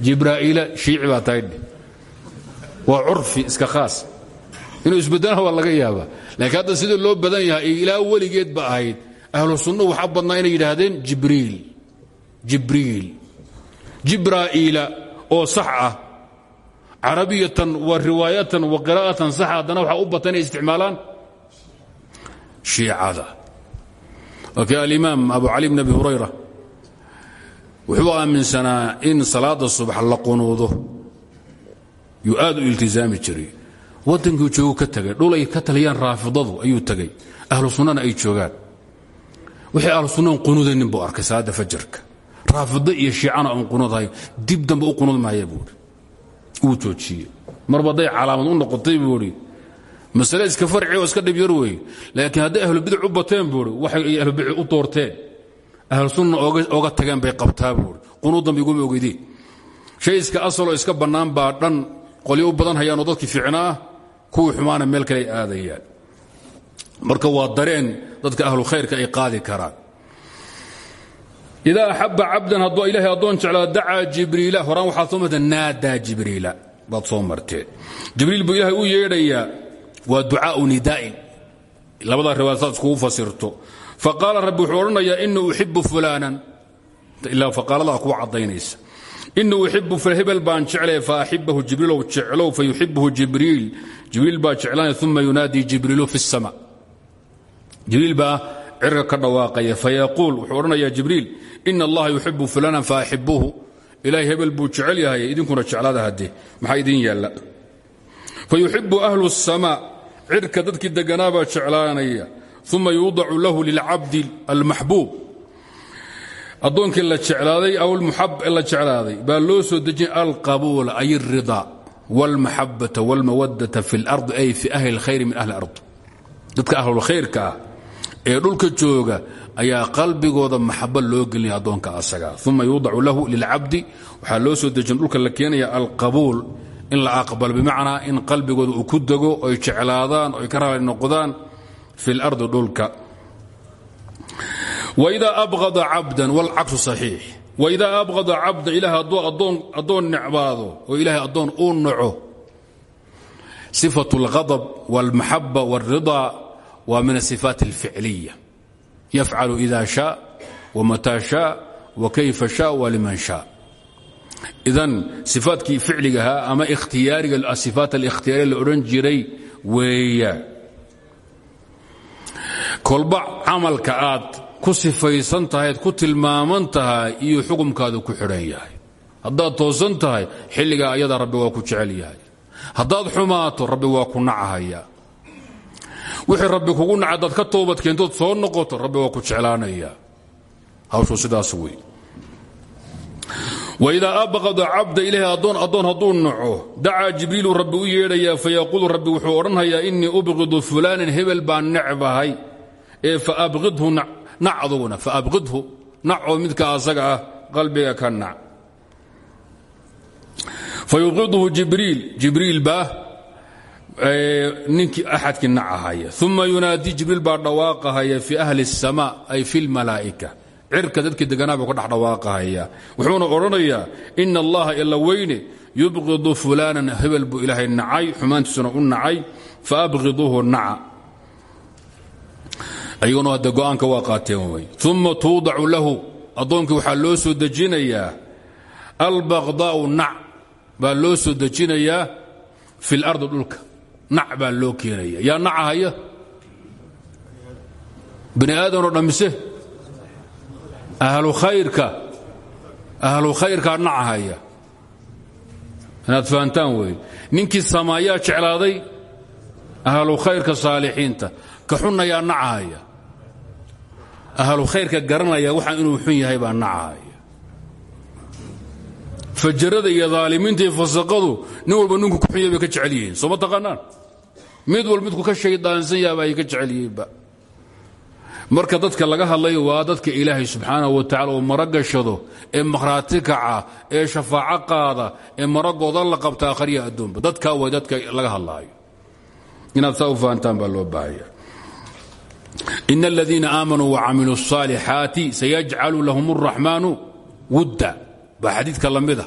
Jibraa'iila shiici baa tahaydhe iska khaas. Inuu isbeddelana waa laga yaabaa. Laakiin hadda sidii loo badan yahay ilaa weligeed ba ahayd ahlu sunnuhu waxaa badnaa inay yidhaahdeen jibriil. Jibriil. Jibraa'iila oo sax ah. Carabiyatan wa riwaayatan wa qiraa'atan sax haddana waxaa u bata isticmaalaan shiicada wakii alimaam abu cali bn abi hurayra wuxuu aaminsanaa in salaada subax la qunuudo yuu aad u iltizaami jiray waddankii joogu ka tegay dhul ay ka taliyaan raafidadu ayuu tegey ahlu sunnana ay joogaan wixii ahlu sunnan qunuudaynin buu arkay salaadda fajarka raafido iyo shiicana un qunuudhayo dib dambe u qunuud maaya buuri wuu joojiyey marba hadday calaamad u noqotay buuri masale iska farci iska dhib yar weeye laakiin hadday ahlubidac u bateen buuri waxay ahlubidac u doorteen. Ahlu sunna ooga tageen bay qabtaa buuri qunuud dambe iguma ogeydeen shay iska asaloo iska bannaan baa dhan qolyo u badan hayaanoo dadkii fiicna ah kuwii xumaana meel kale ay aadayaan. Marka waa dareen dadka ahlu khayrka ay qaadi karaan. Idaa axaba cabdan hadduu ilaahay addoon jeclaa dacaa jibriila horaan waxaad soo marteen jibriila. Baad soo jibriil buu ilaahay u yeedhayaa waa ducaau nidaa'in labadaa riwaayad saad iskugu fasirto faqaala rabbi wuxuu odhanayaa inii uxibu fulaanan ilaa faqaaladaa kuwa caddaynaysa inii uxibu hebel baan jeclay faaxibahu jibriilow jeclow fayuxibuhu jibriil jibriil baa jeclaanaya uma yunaadii jibriilu fi الsama jibriil baa cirka ka dhawaaqaya fayaquul wuxuu odhanayaa jibriil ina allaha yuxibu fulaanan faaxibuhu ilaahay hebel buu jecel yahay idinkuna jeclaada haddee maxaa idin yaalla fayuxibu ahlu الsama cirka dadkii deganaabaa jeclaanaya uma yuudacu lahu lilcabdi almaxbuub addoonkii la jeclaaday aw almuxab la jeclaaday baa loo soo dejinay alqabuula ay alridaa wاlmaxabata wاlmawadata fi اlard ay fi ahli اlkhayri min ahli اlard dadka ahlulkhayrka ah ee dhulka jooga ayaa qalbigooda maxabo loo gelinaya addoonka asaga uma yuudacu lahu lilcabdi waxaa loo soo dejin dhulka la keenaya alqabuul in la aqbalo bimacnaa in qalbigooda uu ku dego oy jeclaadaan oy ka raali noqdaan fi اlardi dhulka wإida abغada cabdan wاlcaksu صaxiix wإida abغada cabda ilahay addoon necbaado oo ilahay addoon uu naco صifaة اlغaضب wاlmaxaba wاlriضا waa min الصifaat اlficliya yafcalu إida شhاء wmataa شhاء wakayfa شhاء wliman شhاء idan ifaatkii ficligahaa ama ikhtiyaarigaaifaat alikhtiyaariya la odhan jiray weeya. Kolba camalka aad ku sifaysan tahayd ku tilmaaman tahay iyo xukumkaadu ku xidhan yahay. Haddaad toosan tahay xilligaa ayadaa rabbi waa ku jecel yahay. Haddaad xumaato rabbi waa ku nacahaya. Wixii rabbi kugu naca adaad ka toobad keentood soo noqoto rabbi waa ku jeclaanaya. Hawshuu sidaas wey waidaa abaqada cabda ilaahi addoon hadduu naco dacaa jibriilu rabbi u yeedhayaa fayaquulu rabbi wuxuu odhanhayaa innii ubqidu fulaanan hebel baan necbahay ee faabqidhu nac aduguna faabqidhu nacoo midka asaga ah qalbiga ka nac fayuqidhu jibriil jibriil baa ninkii axadkii nacahaya uma yunaadii jibriil baa dhawaaqahaya fii ahli اsamaa ay fi اlmalaa'ika cirka dadkii deganaabuu ka dhex dhawaaqahaya wuxuuna odhanayaa ina allaha ila weyne yubqidu fulaanan hebel buu ilaahay nacay xumaantiisuna u nacay faabqiduhu naca. Ayaguna hadde go'aanka waa qaateen way. Uma lahu. Addoonkii waxaa loo soo dejinayaa albaqdaa'u nac baa loo soo dejinayaa fi اlardi dhulka. Nac baa loo keenaya yaa nacahaya bani aadanoo dhammise ahlu khayrka ahlu khayrkaa nacahaya. Inaad fahantaan wey ninkii samaayaa jeclaaday ahlu khayrka saalixiinta. Ka nacahaya. Ahlu khayrka garanaya waxaa inuu xun yahay baa nacahaya. Fajarada iyo daalimiinta fasaqadu nin walba ninku ka jecel yihiin. Mid walba midku ka shaydaansan yaaba ay ka jecel yihiinba marka dadka laga hadlayo waa dadka ilaahay subxaanahu wa tacala uu maro gashado ee makhraati kaca ee shafaaco qaada ee maragooda la qabta akhriya adduunba dadkaa way dadka laga hadlaayo inaad saa u fahantaan baa loo baahaya in aladiina aamanuu wacamiluu الصaalixaati sayajcalu lahum الraxmaanu wudda baa xadiidka lamida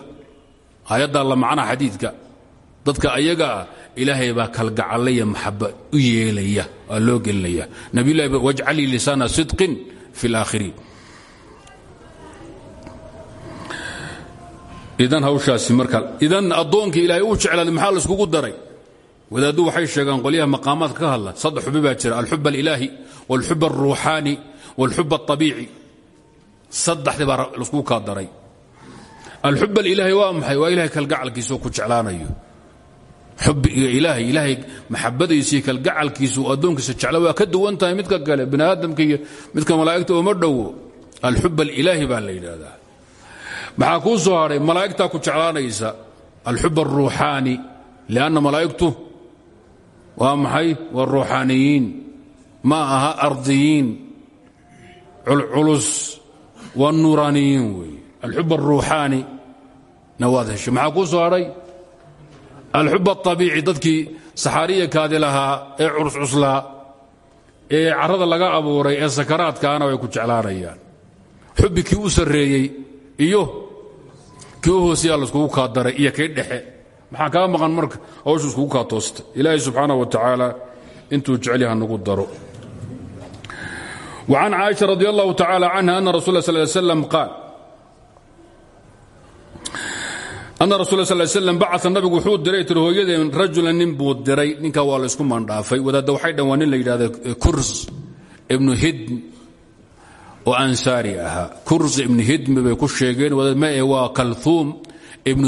aayaddaa la macnaha xadiidka dadka ayaga ah ilaahay baa kalgacalaya maxaba u yeelaya waa loo gelinaya nabiylahi wajcal lii lisaana sidqin fi اlaakhiriin idan hawshaasi marka idan addoonkii ilaahay uu jeclaaday maxaa la iskugu daray wadaaddu waxay sheegaan qolyaha maqaamaadka ka hadla saddex xubi baa jira alxub alilaahi wاlxub alruuxaani wاlxub alطabiici saddexdii baa laiskugu kaa daray alxub alilaahi waa maxay waa ilahay kalgacalkiisao ku jeclaanayo xubbiga ilaahay ilaahay maxabadiisii kalgacalkiisu addoonkiisa jecla waa ka duwan tahay midka kale bini iyo midka malaa'igta ooma dhowo alxub alilaahi baa la yidhaahdaa. Maxaa soo hadhay malaa'igtaa ku jeclaanaysa. Alxub aلruuxaani lianna malaa'igtu waa maxay? Waa ruuxaaniyiin. Ma aha ardiyiin. Culculus waa nuuraaniyiin weeye. Alxub aلruuxaani na waad heshay maxaa kuu soo hadhay alxub abiici dadkii saxaariyakaadi lahaa ee cuscuslaa ee carada laga abuuray ee sakaraadkaana way ku jeclaanayaan. Xubbi kii u sarreeyey iyo kii u hooseyaa laiskugu kaa daray iyo kii dhexe. Maxaa kaa maqan marka hawshu iskugu kaa toosta? Ilaahay subxaana wa tacaala intuu jecelyaha nagu daro. An caaisha radi allahu tacaala canha ana rasul sl slam qaal ana rasu sl bacaa nabigu wuxuu diray tir hooyadeen rajulan nin buu diray ninka waa laysku mandhaafay wadaadda waxay dhan la yidhahda kurs ibnu hidm oo ansaari ahaa kurs ibnu hidmi bay ku sheegeen wadaad ma waa kaluum ibnu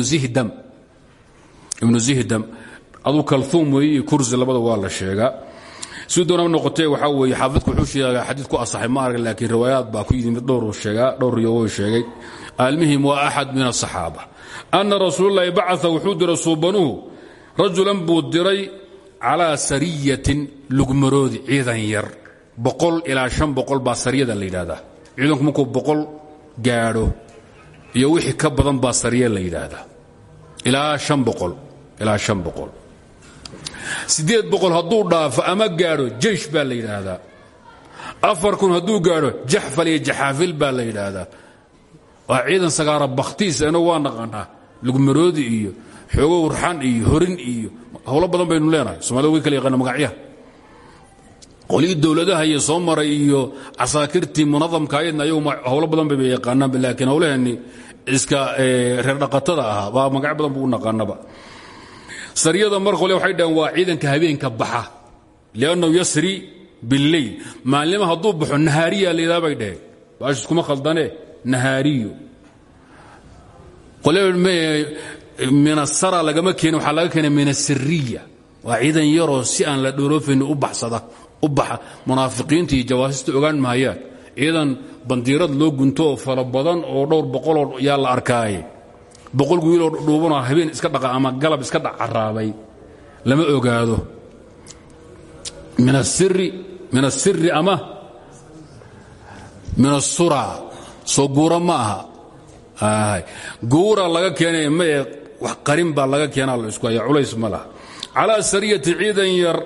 ihdam adu kaluum weeye kursi labada waa la sheegaa si noqotee waxaa weeye xaafidku wuxuu sheegaa xadiid asaxay ma arag laakiin riwaayaad baa ku yimid dhowr sheega dhowr riyo way sheegay aalmihim waa axad min asaxaaba anna rasuululahi bacaa wuxuu diray suubanuhu rajulan buu diray calaa sariyatin lugmaroodi ciidan yar. Ilaa baa sariyada la yidhaahdaa. Ciidanku markuu boqol gaadho iyo wixii ka badan baa sariya la yidhaahdaa. Ilaa ilaa shan boqol. Hadduu dhaafo ama gaadho jeish baa la afar kun hadduu gaadho jaxfal iyo jaxaafil baa la waa ciidan sagaara bakhtiis ina waa naqaanaa lugmaroodi iyo xoogo urxan iyo horin iyo howlo badan baynu leenahay. Somalida way kala yaqaana magacyaha qolihii dowladaha iyo soo maray iyo casaakirtii munadamka ayadna ayagu howlo badan bayba yaqaanaanba laakiin howlaheenni iska reer dhaqatada ahaa baa magacyo badan buu naqaanaba. Sariyada mar qole waxay dhaheen waa ciidanka habeenka baxa. Liannahu yasri billeyl maalnimo hadduu baxo nahaariya layidhaha bay dhaheen baash iskuma khaldane nahaariyo min asara lagama keenin waxaa laga keenay min asiriya waa ciidan yaroo si aan la dhooloofayni u baxsada u baxa munaafiqiinta iyo jawaasista ogaan mahayaan ciidan bandiirad loo gunto oo fara badan oo dhowr boqoloo yaa la arkaaye. Boqol wiiloo dhuubanoo habeen iska dhaqa ama galab iska dhacaraabay lama ogaado. Min asiri ama min asura soo guura ma aha guura laga keenay mae wax qarin baa laga keenaa isku haya culays ma laha. Calaa ciidan yar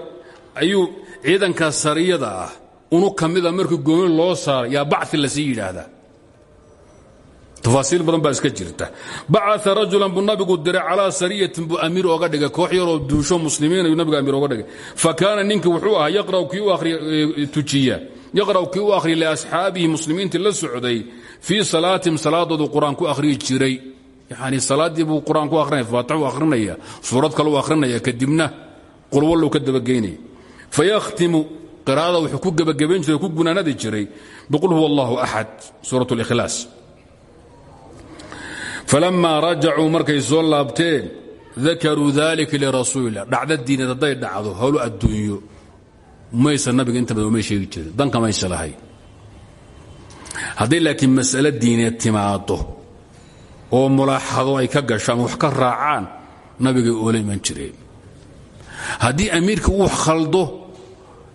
ayuu ciidanka sariyada ah unu ka markii gooni loo saaray yaa bacثi la sii yidhaahdaa. Tafaasiil badan baa iska jirta. Bacaa rajulan buu nabigu diray calaa sariyatin buu amiir oga dhigay koox yaroo duusho muslimiin ayuu nabigu amiir oga dhigay. Fa kaana ninki wuxuu ahaa yaqra'u kii u akhriya tujiya. Yaqra'u kii u akhriya liasxaabihi muslimiintii la socday fii salaatihim salaadoodu qur'aan ku akhriyi jiray. Yani salaaddii buu qur'aan ku akhrinaya faatixu akhrinaya suurad kale u akhrinaya kadibna qulwallow ka dabageynaya. Fayakhtimu qiraa'ada wuxuu ku gebagabayn jiray ku gunaanadi jiray biqul huwa allahu axad suurat اlikhlaas falammaa markay soo laabteen dakaruu dalika lirasuulilah dhacda diineed hadday dhacdo howlo adduunyo. Maysa nabiga inta badan umay sheegi jirin. Danka maysa lahay hadday laakiin mas'ale diineed timaado oo mulaaxado ay ka gasho ama wax ka raacaan nabigay oola iman jireen. Haddii amiirka uu khaldo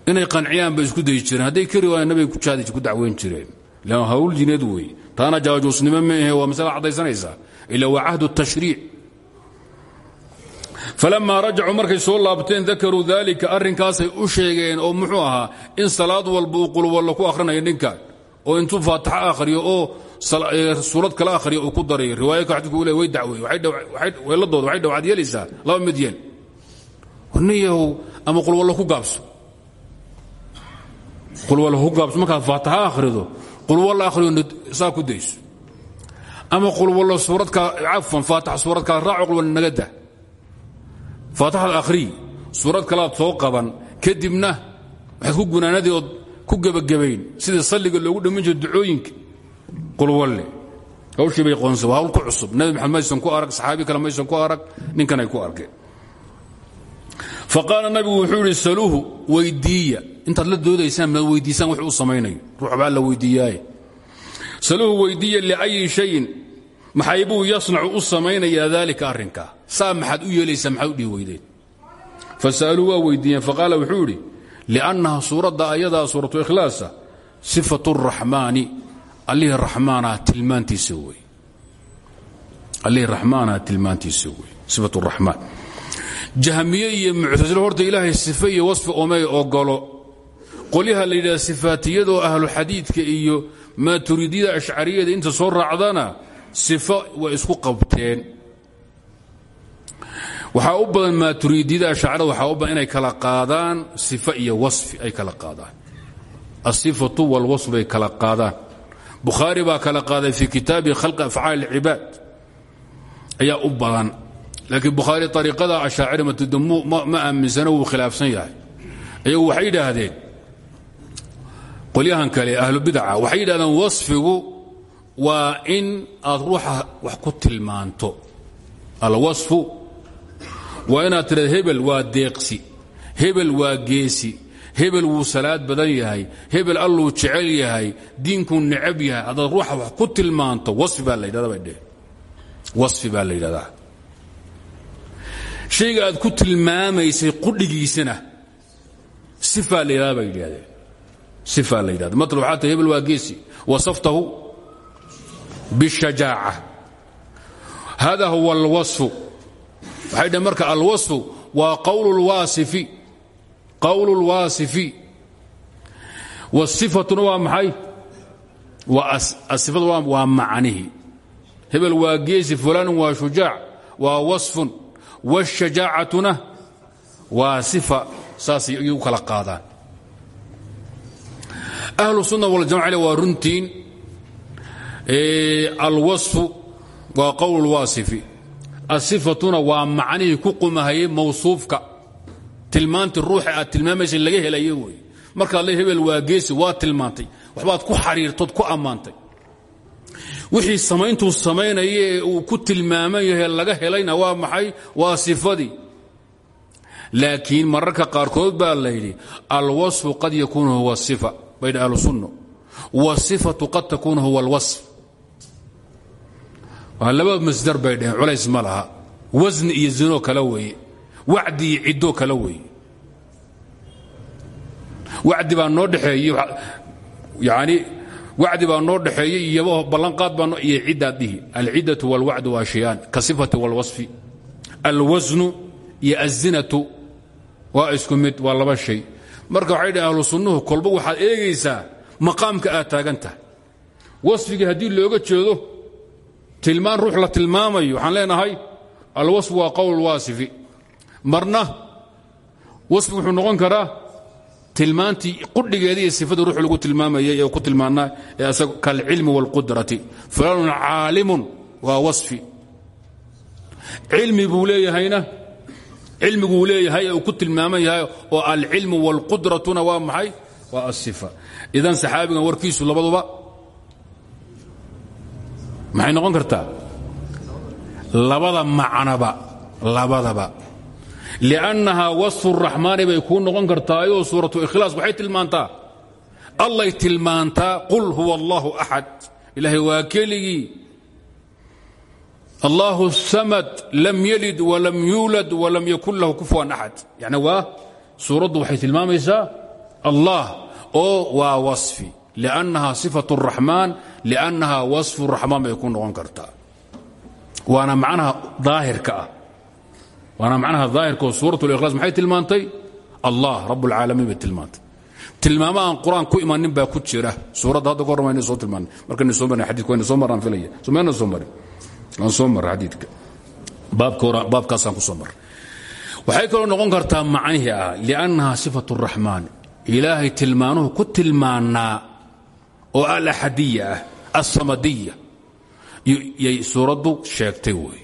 inay qanciyaan bay isku dayi jireen. Hadday kari waayaan nabiga ku jaadi ku dacweyn jireen. Lan hawl diineed weeye. Taana jaajuusnimo maahe waa masala caddaysanaysaa ila waa cahdu tashriic. Falammaa rajacuu markay soo laabteen dakaruu dalika arrinkaasay u sheegeen oo muxuu ahaa in salaad walba uu qulwallo ku akhrinayo ninkan oo intuu faataxo akhriyo oo suurad kala akhriyo uu ku darayo riwaayaka xadiku le way dacweey weeladooda waxay dhawcad yeelaysaa laba mid yeel. Warniyahow ama qulwallo ku gaabso. Qulwallo ku gaabso. Markaad faataxo akhrido qulwallo akhriyo saa ku dayso ama qulwallo suuradkaa cafwan faatax suurad kala raaco qulwallo naga dah. Faataxda akhriy suurad kalaad soo qaban kadibna waxaad ku gunaanadii ood ku gebagabayn sidii salliga loogu dhammin jiro ducooyinka. Qulwalle hawshii bay qoonsa waa ku cusub. Nabi maxamed maysan ku arag saxaabi kale maysan ku arag ninkan ku arkeen faqaala nabigu wuxuu yidhi saluuhu weydiiya. Intaad la doodaysaan maad weydiisaan wax uu samaynayo. Ruux baa la weydiiyaaye. Saluuhu weydiiya liayi shayin. Maxay buu yasnacu u samaynayaa daalika u yeelaysaa maxaad u dhihi weydeen fasa'aluu waa wuxuu idhi liannaha suuradda ayadaa suuratu ikhlaasa sifatu raxmaani allihii raxmaanaha tilmaantiisa wey allihii raxmaanaha tilmaantiisa wey sifatu raxmaan jahmiye iyo muctasilo horta ilaahay sife iyo wasfi omey ogolo qolyaha la yidhahda sifaatiyadoo ahlu xadiidka iyo maaturidiyada ashcariyada inta soo raacdana sifo way isku qabteen waxaa u badan maaturidiyada ashcarada waxaa u badan inay kala qaadaan sifo iyo wasfi ay kala qaadaan. Asifatu walwasf bay kala qaadaan. Bukhaari baa kala qaaday fii kitaabi khalqi afcaal اlcibaad ayaa u badan. Laakiin bukhaari ariiqada ashaacira matida ma aaminsana wuu khilaafsan yahay. Ayagu waxay yidhaahdeen qolyahan kale ahlubidaca waxay yidhahdeen wasfigu waa in aad wax ku tilmaanto. Alwasfu waa inaad tidhahda hebel waa deeqsi hebel waa geesi hebel wuu salaad badan yahay hebel alluu jecel yahay diinkuu necab yahay haddaad ruuxa wax ku tilmaanto wasfi la yidhahda bay dheheen la yidhahdaa. Shayga aad ku tilmaamaysay qudhigiisana sifaa la yidhahda bay yidhahdeen la yidhahda matl hebel waa geesi. Wasaftahu bishajaaca hada huwa alwasfu waxay dhaheen marka alwasfu waa qowlu lwaasifi qowlu wasifatuna waa maxay? Asifadu waa macnihi. Hebel waa geesi fulanun waa shujaac waa wasfun. Wاshajaacatuna waa sifa saasay iyu kala qaadaan. Ahlu sunna waljamaca waa runtiin. Alwasfu waa qowl lwaasifi asifatuna waa macnihii ku qumahayay mawsuufka. Tilmaantii ruuxa aad tilmaamaysa laga helayo wey markaad le hebel waa geesi tilmaantay. Waxbaad ku xariirtood ku ammaantay. Wixii samayntuu samaynaya uu ku tilmaaman laga helayna waa maxay? Waa sifadii. Laakiin mararka qaarkood baa la yidhi alwasfu qad yakuunu huwa sifa baydha ahlusunna wasifatu qad takuunu huwa waa laba masdar bay dhaheen culays ma laha. Wasni iyo zinoo kale weeye. Wacdi iyo ciddoo kale weeye. Wacdi noo dhexeeye yani wacdi baa noo dhexeeyey iyo ballanqaad baa iyo ciddaad dhihi. Alciddatu walwacdu waa shayaan ka sifati walwasfi. Alwasnu iyo azinatu waa isku mid laba shay. Marka waxay dhaheen sunnuhu kolba waxaad eegaysaa maqaamka aad taagan tahay. Wasfigii haddii looga jeedo tilmaan ruux la tilmaamayo. Waxaan leenahay alwasfu waa qowl waasifi. Marna wasfigu wuxuu noqon karaa tilmaantii qudhigeeda iyo sifada ruux lagu tilmaamayay ee ku tilmaanaa ee asaga kalcilmi wاlqudrati fulanun caalimun waa wasfi. Cilmi buu leeyahayna cilmiguu leeyahay ee uu ku tilmaaman yahay oo alcilmu wاlqudratuna waa maxay? Waa asifa idan saxaabigan warkiisu labaduba maxay noqon kartaa? Labada macnaba labadaba. liannahaa wasfu raxmaani bay kuu noqon kartaayoo suuratu ikhlaas waxay tilmaantaa. Allay tilmaantaa qul huwa allahu axad ilaahay waa keligii. Allahu samad lam yalid walam yuulad walam yakun lahu kufuwan axad yani waa suuraddu waxay tilmaamaysaa allah oo waa wasfi liannahaa sifat raxmaan liannahaa wasfu raxmaan bay ku noqon kartaa waana macnaha daahirka ah waana macnaha daahirka oo suurat likhlaas maxay tilmaantay allah rab اlcaalamiin bay tilmaantay tilmaamo aan qur-aan ku imanin baa ku jira suuradda hadda kahor mayna soo tilmaanay markayna soo marin xadidka wayna soo maraan filaya somayna soo marin waan soo marra xadiidka baabka hore baabkaasaan ku soo marray waxay kaloo noqon kartaa macnihii ah liannaha sifat الraxmaan ilaahay tilmaanuhu ku tilmaanaa oo alaxadiya ah alsamadiya yay suuraddu sheegtay wey.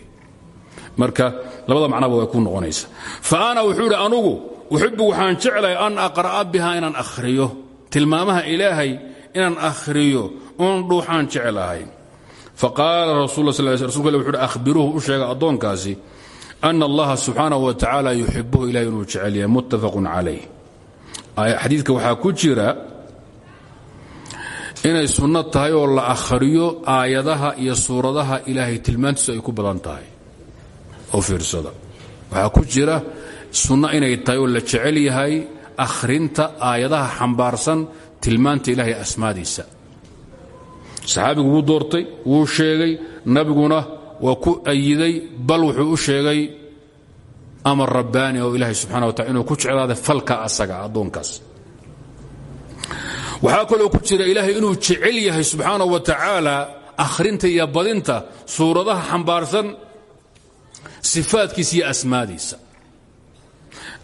Marka labada macnaba way ku noqonaysa. Fa ana wuxuu anugu uxibu waxaan jeclahay an aqra'a biha inaan akhriyo. Tilmaamaha ilaahay inaan akhriyo un dhuuxaan jeclahay. Faqaala rasul rasulka ll wuxu uhi ahbiruuhu u sheega addoonkaasi ana allaha subxaanahu wa tacaala yuxibuhu ilahay inuu jecel yahay muttafaqun calayh xadiidka waxaa ku jira inay sunno tahay oo la akhriyo aayadaha iyo suuradaha ilaahay tilmaantiisu ay ku badan tahay. Oo fiirsada. Waxaa ku jira sunno inay tahay oo la jecel yahay akhrinta aayadaha xambaarsan tilmaanta ilaahay asmaadiisa. Saxaabigu wuu doortay wuu sheegay nabiguna waa ku ayiday bal wuxuu u sheegay amar rabbaani oo ilaahay subxana wa taala inuu ku jeclaaday falka asaga addoonkaas waxaa kaloo ku jira ilaahay inuu jecel yahay subxaana wa tacaala akhrinta iyo badinta suuradaha xambaarsan sifaadkiisa iyo asmaadiisa.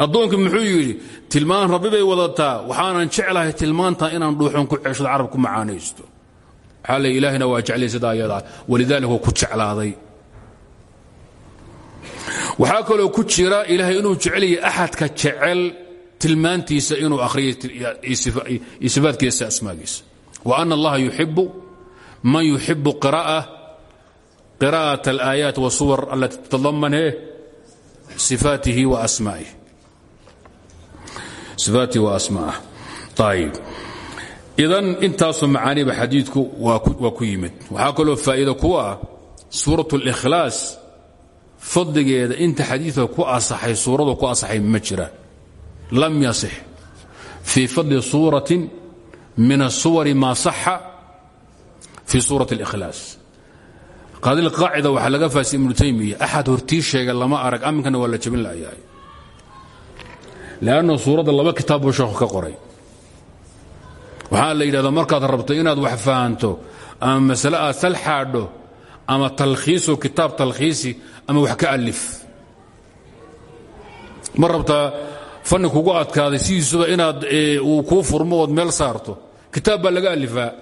Addoonkii muxuu yidhi tilmaan rabbi bay wadataa waxaanan jeclahay tilmaanta inaan dhuuxon ku ceshado carab ku macaanaysto waxaa ilaahina waa jeclay sidaa ayadaa walidaalika wuu ku jeclaaday. Waxaa kaloo ku jira ilaahay inuu jecelyahay axadka jecel tilmaantiisa inuu akhriyo isifaadkiisa asmaagiisa wa ana allaha yuxibu man yuxibu qiraa'at alaayaat wasuwar alatii tatadamanhe ifaatihi wa asmaa'ah ayb idan intaasoo macaaniba xadiidku waa ku yimid. Waxaa kaloo faa'iida ku ah suurat اlkhlaas fadligeeda inta xadiidka ku asaxay suurada ku asaxay ma lam yasix fii fadli suuraة min الsuwari ma saxa fii suuraة اlإkhlaas qaadil qaacida waxaa laga faasay ibnu taymiya axad hortii sheega lama arag aminkana waa la jabin la'yahay leanna suuradda laba kitaab buu sheekhu ka qoray waxaa la yidhahdaa markaad rabto inaad wax fahanto ama masale aad sal xaadho ama talkhiiso kitaab talkhiisi ama wax ka alif ma rabtaa fanni kugu adkaaday sidiisuba inaad uu kuu furmo meel saarto. Kitaab laga alifaa.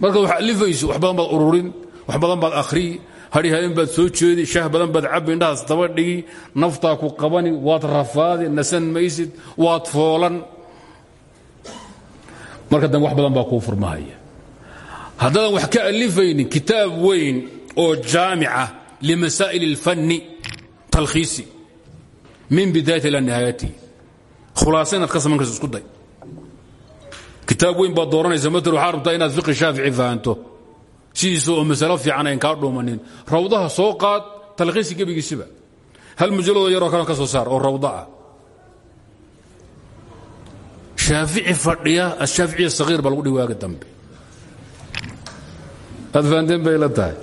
Markaad wax alifayso wax badan baad ururin wax badan baad akhriyi hadhi habeen baad soo jeedi shaah badan baad cabbi indhahaas daba dhigi naftaa ku qabani waad rafaadi nasan maysid waad foolan. Marka dambe wax badan baa kuu furmahaya. Haddaadan wax ka alifaynin kitaab weyn oo jaamica limasaa'il اlfanni talkhiisi min bidaayati ilaa nihaayati. Khulaasa inaad ka samayn karso isku day. Kitaab weyn baad dooranaysa matl waxaa rabtaa inaad fiqi shaafici fahanto. Sidiisa oo masalo fiican ayn kaa dhuumanin. Rawdaha soo qaad talkhiisi gebigiisiba. Hal mujalladoo yaroo kale ka soo saar oo rawda ah. Shaafici fadhiya ashaaficiya sahiir baa lagu dhihi waaga dambe. Aad fahanteen bay la tahay.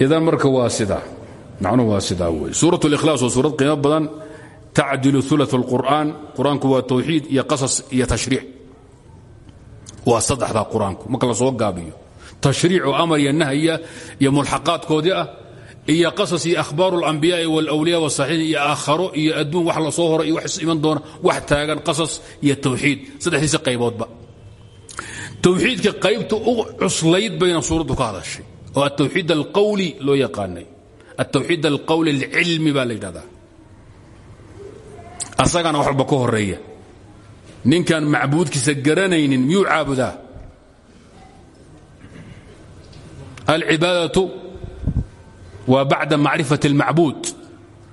Idan marka waa sidaa macnuhu waa sidaa wey suurat اlikhlaas waa suurad qiimo badan tacdilu ulaث اlqur'an qur-aanku waa tawxiid iyo qasas iyo tashriic waa saddexdaa qur-aanku marka la soo gaabiyo tashriicu amar iyo nahya iyo mulxaqaadkoodii ah iyo qasas iyo ahbaaru اlambiyaai wاlawliya wاsaxiixin iyo aakharo iyo adduun wax la soo horo iyo wax iman doona wax taagan qasas iyo tawxiid saddexdiisa qayboodba tawxiidka qaybta u cuslayd bayna suuraddu ka hadashay oo atawxiid alqawli loo yaqaanay atawxiid alqawli alcilmi baa la yidhahdaa asagana wax walba ka horeeya ninkaan macbuudkiisa garanaynin miyuu caabudaa alcibaadatu waa bacda macrifati اlmacbuud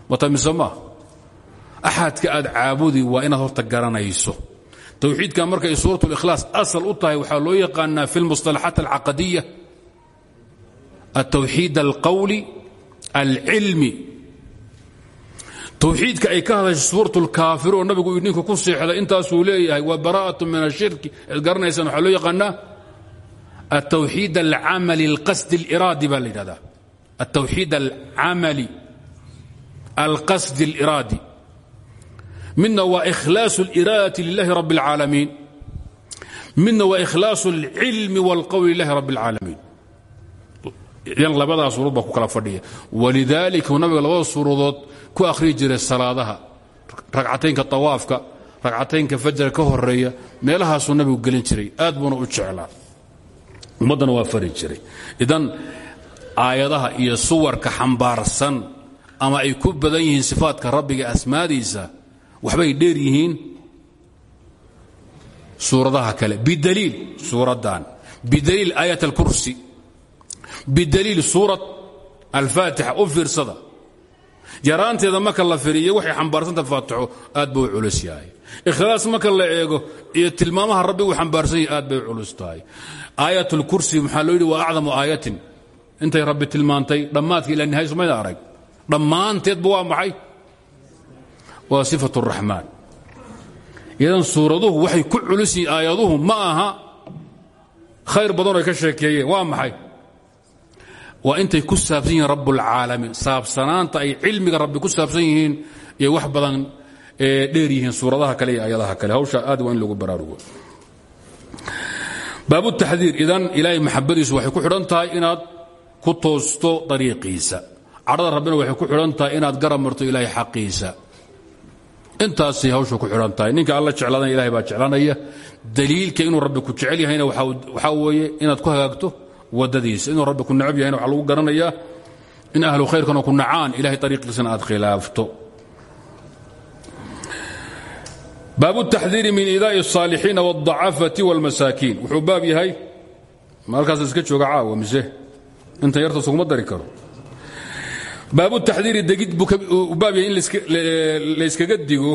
watamise maa axadka aad caabudi waa inaad horta garanayso towxiidka markay suuraة اlإkhlaas asal u tahay waxaa loo yaqaanaa fi اlmusطalaxaat alcaqadiya الtowxiid alqawli alcilmi towxiidka ay ka hadashay suuraة اlkaafir oo nabigu ninka ku seexday intaasuu leeyahay wa bara'aة min الshirki ad garanaysaan waxaa loo yaqaanaa الtowxiid alcamali اlqasdi اliraadi baa la yidhahdaa الtowxiid alcamali alqasdi اliraadi midna waa ikhlaaص اliraadati lilahi rab اlcaalamiin midna waa ikhlaaص اlcilmi wاlqowli lilahi rab اlcaalamiin yan labadaa suurad baa ku kala fadhiya. Walidaalika nabiga labada suuradood ku akhriyi jiray salaadaha. Ragcataynka tawaafka ragcataynka fajra ka horreeya meelahaasuu nabigu gelin jiray. Aad buuna u jeclaa. Ummaddana waa fari jiray. Idan aayadaha iyo suwarka xambaarsan ama ay ku badan yihiin sifaatka rabbiga asmaadiisa waxbay dheer yihiin suuradaha kale. Bidaliil suuraddan. Bidaliil aayat alkursi bidaliil suurat alfaatixa u fiirsada. Yaraanteeda marka la firiyo waxay xambaarsanta faatixo aad buu culus yahay. Ikhlaas marka la eego iyo tilmaamaha rabbi uu xambaarsan yahay aad bay culus tahay. Aayat lkursi maxaa loo yidhi waa acdamu aayatin. Intay rabbi tilmaantay dhammaadka ilaa nihay sumayda arag. Dhammaanteedba waa maxay? Waa sifat raxmaan. Idan waa intay ku saabsan yihiin rabbulcaalamiin saabsanaanta ay cilmiga rabbi ku saabsan yihiin wax badan dheer yihiin suuradaha kale iyo aayadaha kale. Hawsha aad waa lagu baraarugo. Baabutaxdiir idan ilaahay maxabadiisu waxay ku xidhan inaad ku toosto dariiqiisa. Cadhada rabbina waxay ku xidhan tahay inaad garab marto ilaahay xaqiisa. Intaasay hawsha ku xidhan ninka alla jeclaadana ilahay baa jeclanaya daliilka inuu rabbi ku jecel yahayna waxaa weeye inaad ku hagaagto wadadiisa inuu rabbi ku necab yahayna waxaa lagu garanayaa in ahlu khayrkana ku nacaan ilahay ariiqiisana aad khilaafto baabu taxdiiri min iidaa'i الصaalixiina wالضacafati wاlmasaakiin wuxuu baab yahay maalkaas iska jooga caawa mise intan yartaas uguma dari karo baabu taxdiiri degid buu baab yahay in layskaga digo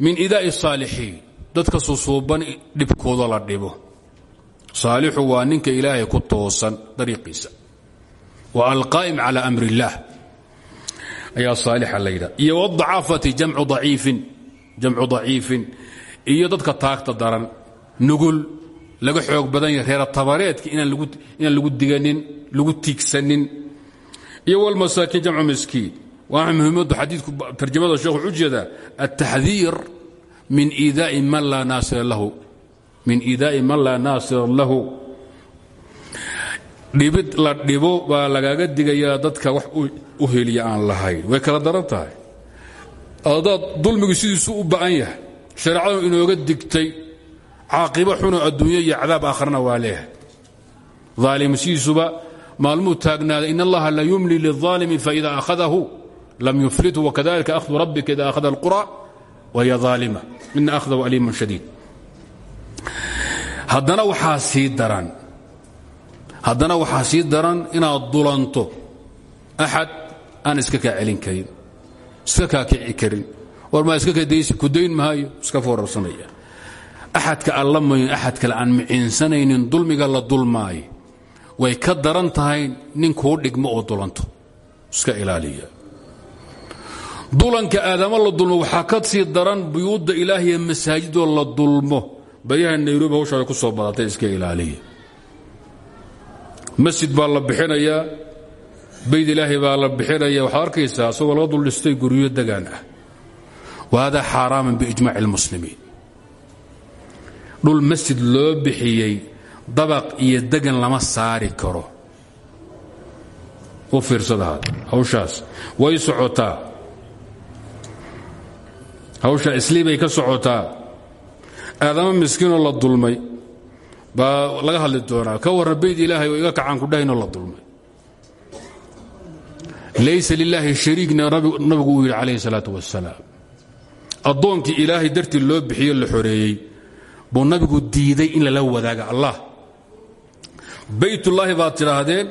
min iidaa'i الصaalixiin dadka susuuban dhibkooda la dhibo saalixu waa ninka ilaahay ku toosan dariiqiisa. Wa alqaa'im cala amri illaah ayaa saalixa la yidhaha iyo wadacaafati jamcu daciifin iyo dadka taagta daran nugul laga xoog badan yahay reera tabareedka inaan lagu diganin lagu tiigsanin. Iyo walmasaakiin jamcu miskiin. Waa muhimaddu xadiidku tarjamada sheekhu u jeedaa altaxdiir min iidaa'i man laa naasira lahu min idaai man la naasira lahu. Dhibid la dhibo baa lagaaga digayaa dadka wax u heliya aan lahayn. Way kala daran tahay. Adaad dulmigu u ba'an yahay. Shareecadu inooga digtay caaqibo xunoo adduunya iyo cadaab aakharna waa leeyahay. Aalimsidiisuba maalmuu taagnaaday in allaha la yumli lilaalimi faida ahadahu lam yuflithu wakadalika ahdu rabbika ida ahada alqura wahiya aalima ina ahdahu aliimun shadiid haddana waxaa sii daran. Haddana waxaa sii daran inaad dulanto. Axad aan iska kaa celin karin. Iska kaa kici karin. War maa iska kadaysi ku dayn maayo? Iska foorarsanaya. Axadka alla mayn axad aan miciinsanaynin dulmiga la dulmaayo. Way ka daran tahay nin kuu dhigmo oo dulanto. Iska ilaaliya. Dulanka aadamo la dulmo waxaa ka sii daran buyuudda ilaahiya masaajidoo la dulmo baryaha nairobi hawshaada ku soo badatay iska ilaaliya masjid baa la bixinayaa bayd ilaahay baa la bixinaya. Waxaad arkaysaa asagoo laga duldhistay guryo degaan ah. Wa hada xaaraaman biijmaaci اlmuslimiin dhul masjid loo bixiyey dabaq iyo degan lama saari karo. U fiirsada haad hawshaas way socotaa. Hawsha isliibay ka socotaa aadamo miskiinoo la dulmay baa laga hadli doonaa ka warran bayd ilaahay oo iga kacaan ku dhahaynoo la dulmay. Laysa lilaahi shariigna nabigu uu yidhi calayhi salaatu wasalaam addoonkii ilaahay dartii loo bixiyo la xoreeyey buu nabigu diiday in lala wadaaga allah. Baytullaahi baad tidhaahdeen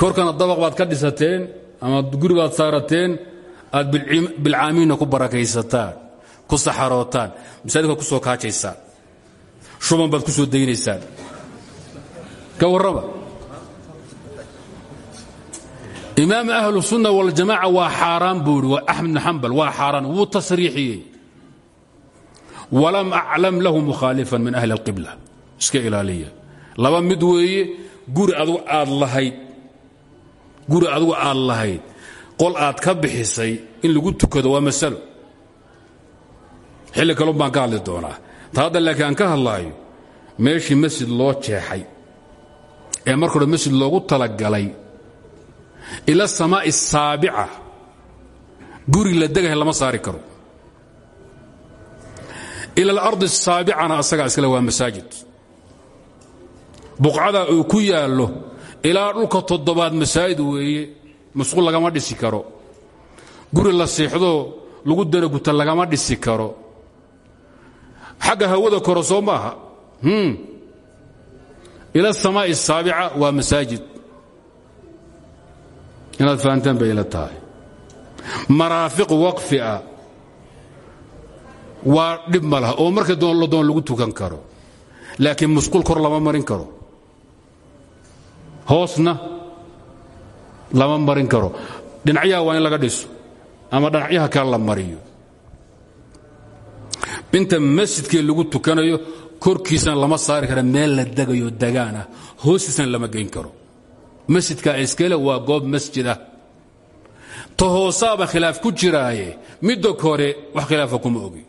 korkana dabaq baad ka dhisateen ama guri baad saarateen aad bilcaamiinna ku barakaysataan ku saxarootaan. Masaajidkaad ku soo kaajaysaan. Shuban baad ku soo daynaysaan ka warraba. Imaam ahlu sunna waljamaaca waa xaaraan buu waa axmed bn xambal waa xaaraan wuu tasriixiyey. Walam aclam lahu mukhaalifan min ahli alqibla. Iska ilaaliya. Laba mid weeye guri adgu aad lahayd. Guri adigu aad lahayd. Qol aad ka bixisay in lagu tukado waa masalo xilli kalun baan ka hadli doonaa. Ta hadda laakiin aan ka hadlaayo meeshii masjid loo jeexay ee marka hore masjid loogu talagalay ila samaa'i asaabica guri la degahay lama saari karo. Ila alardi asaabicana asagaa iskale waa masaajid. Buqcada uu ku yaallo ilaa dhulka toddobaad masaajid weeye masquul lagama dhisi karo. Guri la siixdoo lagu daraguta lagama dhisi karo xagga hawada koro soo maaha? Ila asamaa'i asaabica waa masaajid. Inaad fahantaan bay ila tahay. Maraafiq waqfi ah waa dhib ma oo marka doon la doon lagu tukan karo. Laakiin musqul kor lama marin karo. Hoosna lama marin karo. Dhinacyaha waa in laga dhiso ama dhinacyaha kale la mariyo inta masjidkii lagu tukanayo korkiisana lama saari kara meel la degayo degaan ah hoostiisana lama geyn karo. Masjidka iskale waa goob masjid ah. Ta hoosaaba khilaaf ku jiraaye midda kore wax khilaafa kuma ogi.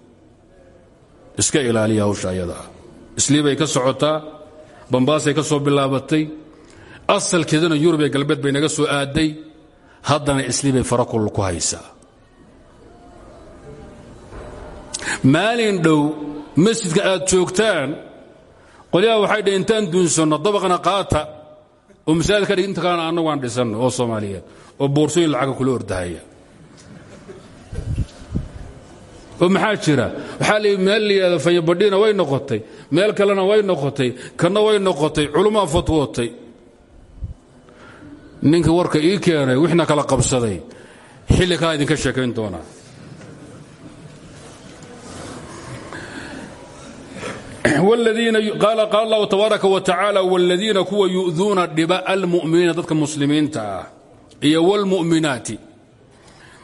Iska ilaaliya hawsha ayada. Ah isliibay ka socotaa bambaasay ka soo bilaabatay asalkeedana yurub ee galbeed bay naga soo aaday haddana isliibay farakul ku haysaa maalin dhow masjidka aad joogtaan qolyaha waxay dhh intaan duunsanno dabaqna qaata. Oo masaajid ka dhig inta kalena annagu aan dhisanno oo soomaaliyeed oo boorsooyin lacaga kula ordahaya. Oo maxaa jira? Waxaa la meel layihahdo fanyabadhina way noqotay meel kalena way noqotay kanna way noqotay culummaa fatwootay ninkii warka ii keenay wixna kala qabsaday. Xilli kaa idinka sheekayn doonaa qaala allahu tabaaraka wa tacaala wladiina kuwa yu'duuna dhiba almu'miniina dadka muslimiinta ah iyo wlmu'minaati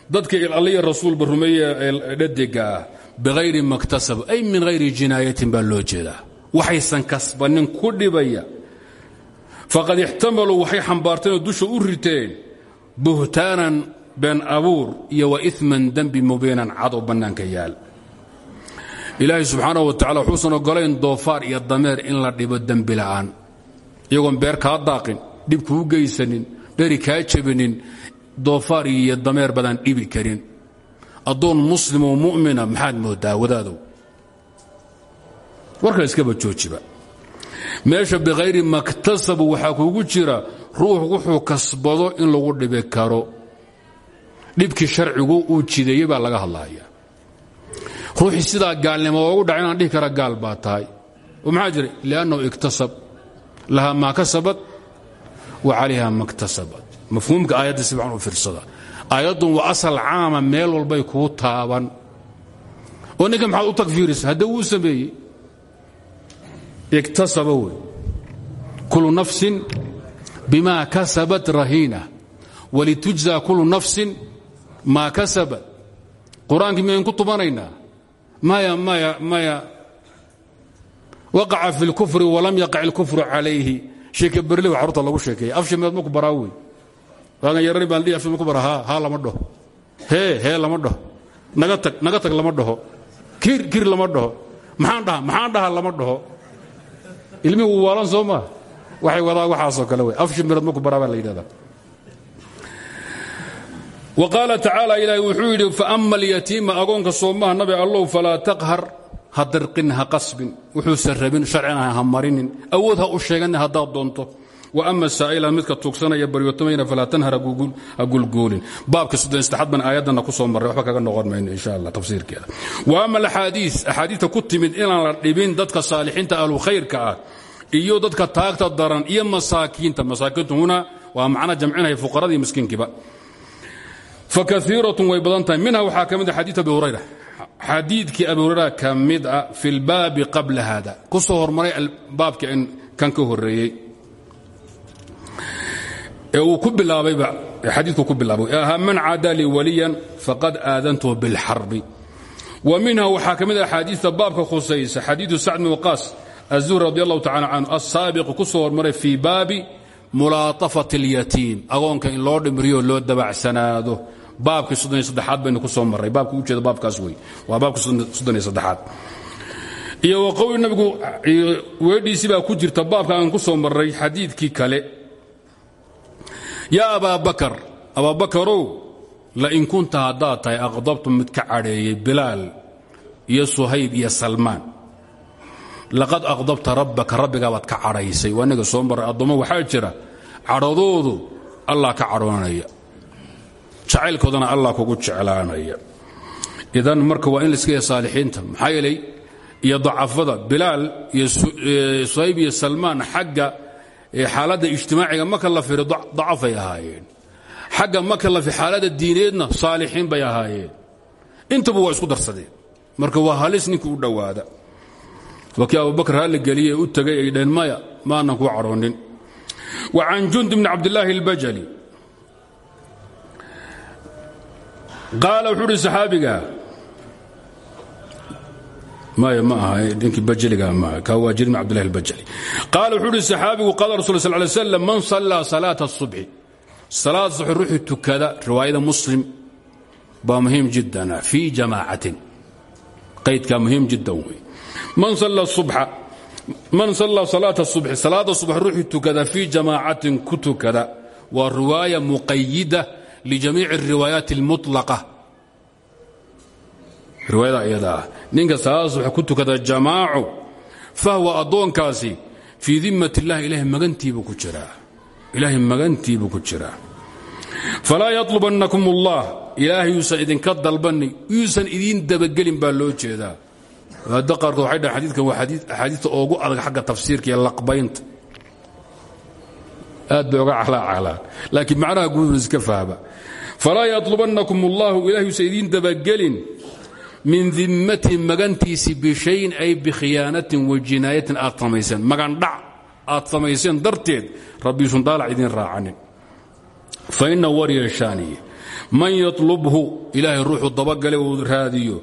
dadka alliya rasuulba rumeeye ee dhadiga ah biayri maktasab ay min hayri jinaayatin baa loo jeedaa waxaysan kasbanin ku dhibaya faqad ixtamaluu waxay xambaarteen oo dusha u riteen buhtaanan been abuur iyo wa iman dembi mubiinan cad bannaanka yaal ilaahay subxaanahu wa tacala wuxuusan ogolayn doofaar iyo dameer in la dhibo dembi la'aan. Iyagoon beer kaa daaqin dhib kuu geysanin dheri kaa jebinin doofaar iyo dameer badaan dhibi karin. Addoon muslimoo mu'mina maxaad moodaa warka iskaba joojiba meesha bikhayri maktasabu waxaa kugu jira ruux wuxuu kasbado in lagu dhibi karo. Dhibkii sharcigu uu jideeyey baa laga hadlaya ruuxii sidaa gaalnimo oogu dhaca inaan dhihi kara gaal baa tahay. Oo maxaa jira liannahu iktasab. Lahaa maa kasabad wa calayha ma ktasabat mafhuumka aayadda si fiican u fiirsada. Aayaddun asal caama meel walbay kuu taaban. Oo ninka maxaad u tagfiirisa haddee wuu sameeyey iktasaba wey. Kulu nafsin bima kasabat rahiina. Walitujza kulu nafsin maa kasabat. Qur'aankii miyayn ku tubanaynaa maya maya maya. Waqaca fi اlkufri walam yaqac اlkufru calayhi. Sheeke berli wa xarunta lagu sheekeeya afshimeed maku baraa wey waagan baan dhihi afshimeed ku bara haa lama dhaho hee hee lama dhaho naga tag naga tag lama dhaho kir kir lama dhaho maxaan dhaha maxaan dhaha lama dhaho ilmihi wuu waalan soo maa waxay wadaa waxaasoo kale wey. Afshimeed maku baraa la yidhahdaa qaala tacaala ilaahay wuxuu yidhi faama alyatiima agoonka soomaha nabi allow falaa taqhar ha dirqin ha qasbin. Wuxuusan rabin sharcina ha marinin awood ha u sheegan haddaad doonto. Wa ama saa'ila midka tuugsanaya baryootamayna falaa tanhar ha gulguulin baabka soddonsaddexaad baan aayaddanna ku soo marray waxba kaga noqon mayno insha allah tafsiirkeeda. Wa ama alaxaadiis axaadiista ku timid inaan la dhibin dadka saalixiinta ahlu khayrka ah iyo dadka taagta daran iyo masaakiinta. Masaakiintu huna waa macna jamcinaya fuqaradii miskiinkiiba fakaiiratun way badan tahay. Minha waxaa ka mid a xadiid abi hurayra. Xadiidkii abi hurayra ka mid a fi lbaabi qabla hada ku soo hormaray baabka kan ka horeeyey ee uu ku bilaabayba xadiidku ku bilaabay. Ahaa man caada waliyan faqad aadantuhu bilxarbi wa minha waxaa ka mid a axaadiista baabka khusaysa xadiidu sacd bin waqaas azuhri radi allahu tacala canhu asaabiqu ku soo hormaray fii baabi mulaatafat اlyatiim agoonka in loo dhimriyo loo dabacsanaado baabkii saddexaad baynu ku soo marray. Baabka u jeeda baabkaas wey waa baabka iyo wa qowli nabigu weedhiisii baa ku jirta baabka aan ku soo marray xadiidkii kale. Yaa abaa bakar abaabakarow lain kunta haddaad tahay aqdabtu mid ka cadheeyey bilaal iyo suhayb iyo salmaan. Laqad aqdabta rabbaka rabbigaabaad ka cadhaysay. Waa soo marray. Addoommo waxaa jira cadhadoodu allah ka cadhoonaya jacaylkoodana allah kugu jeclaanaya. Idan marka waa in laiska saalixiinta maxaa yeelay iyo dacafada bilaal iyo suhayb iyo salmaan xagga xaaladda ijtimaaciga marka la fiiro dacafay ahaayeen. Xagga marka lafi xaalada diineedna saalixiin bay ahaayeen. Intaba waa isku darsadeen. Marka waa halis ninkii u dhowaada. Waa kii abubakr haalli geliyey u tagay ay dhaheen maya maanan kuu cadhoonin wa can jundi bni cabdillaahi اlbajali qaala wuxuu uhi saxaabiga maya ma aha ninkii bajliga maaha ka waa jir bn abdillahi albajali qaala wuxuu uhi saxaabigu qaala rasul sal lay slam man sallaa salaata الصubxi salaad suxi ruuxii tukada riwaayada muslim baa muhiim jiddan fii jamaacatin qaydkaa muhiim jiddan wey man sallaa salaata الصubxi salaada subax ruuxii tukada fii jamaacatin ku tukada waa riwaaya muqayida ljamiic الriwaayaat اlmuطlaqa riwaayada iyada ah ninka salaada subax ku tukada jamaaco fahwa addoonkaasi fii dimat اllahi ilahay magantiibuu ku jiraa ilaahay magantiibuu ku jiraa falaa yaطlubannakum اllah ilaahay yuusan idinka dalbanin yuusan idiin dabagelin baa loo jeedaa hadda qaarkood waxay dhahan xadiidkan waa axaadiista oogu adag xagga tafsiirka iyo laqbaynta aad bay oga calaacalaan laakiin macnaha guudun iska fahma falaa yaطlubannakum اllahu ilahay yuusan idiin dabagelin min dimmatin magantiisi bishayin ay bikhiyaanatin wa jinaayatin aad samayseen. Magandhac aad samayseen darteed rabbiisun daalac idiin raacanin. Fa inna waryeeshaaniye man yatlubhu ilaahay ruuxuu dabagale uu raadiyo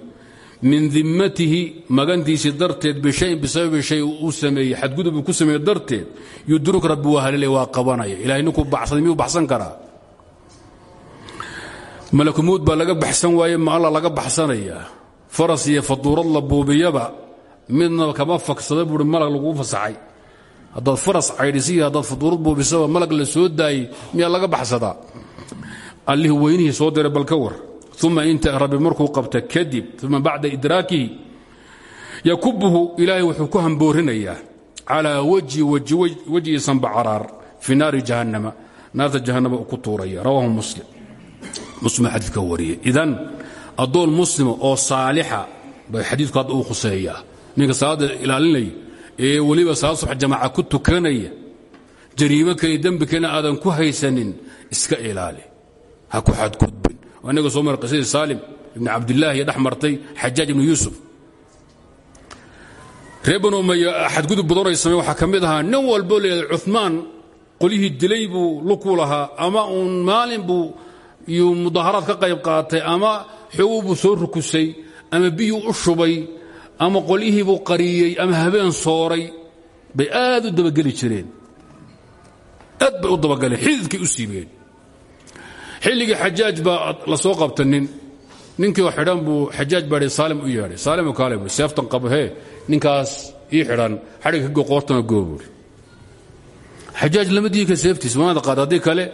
min dimmatihi magantiisii darteed bishayin bisababi shay uu sameeyey xadgudub uu ku sameeye darteed yudruk rabbi waa halile waa qabanaya ilahay karaa malakumuud baa laga baxsan waaye ma alla laga baxsanayaa faras iyo faduurad la buubiyaba midna kama faksada buui malag laguu fasaxay haddaad faras caydhisiyo haddaad faduurad buubisaba malag la soo daayey miyaa laga baxsadaa allihii weynihii soo diray bal ka war. Uma inta rabbi markuu qabta kadib uma bacda idraakihi yakubuhu ilaahay wuxuu ku hamboorinayaa. Calaa wajhi wejhiisan bacaraar fii naari jahannama. Naarta jahannama uu ku muslim muslim xadiidka wariyey idan addoon muslima oo saalixa bay xadiidku hadda uu khuseeyaa. Ninka salaadda ilaalinaya ee weliba salaad subax jamaaca ku tukanaya jariimo kale dembi kalena aadan ku haysanin iska ilaali. Ha ku xadgudbin. Inaga soo mara qisadii saalim ibni cabdillaah iyo dhex martay xajaaj ibnu yuusuf. Reer banu umaya xadgudub badanay sameen waxaa ka mid ahaa nin walboo layidhahda cumaan lahaa ama uun maalin buu iyuu mudaharaad ka qayb qaatay ama xooguu buu soo rukusay ama biyuu u shubay ama qolyihiibuu qariyey ama habeen sooray bay aad u dabageli jireen. Aad bay u dabagaleen xididkay u siibeen. Xilligii xajaaj baa la soo qabta nin. Ninkii oo xidhan buu xajaaj baa saalim u yeedhay saalim kaale bui seeftan qabahee ninkaas ii xidhan xadhigga ka go qoortana goo buuri xajaaj lama diika seeftiis waanaad qaad haddii kale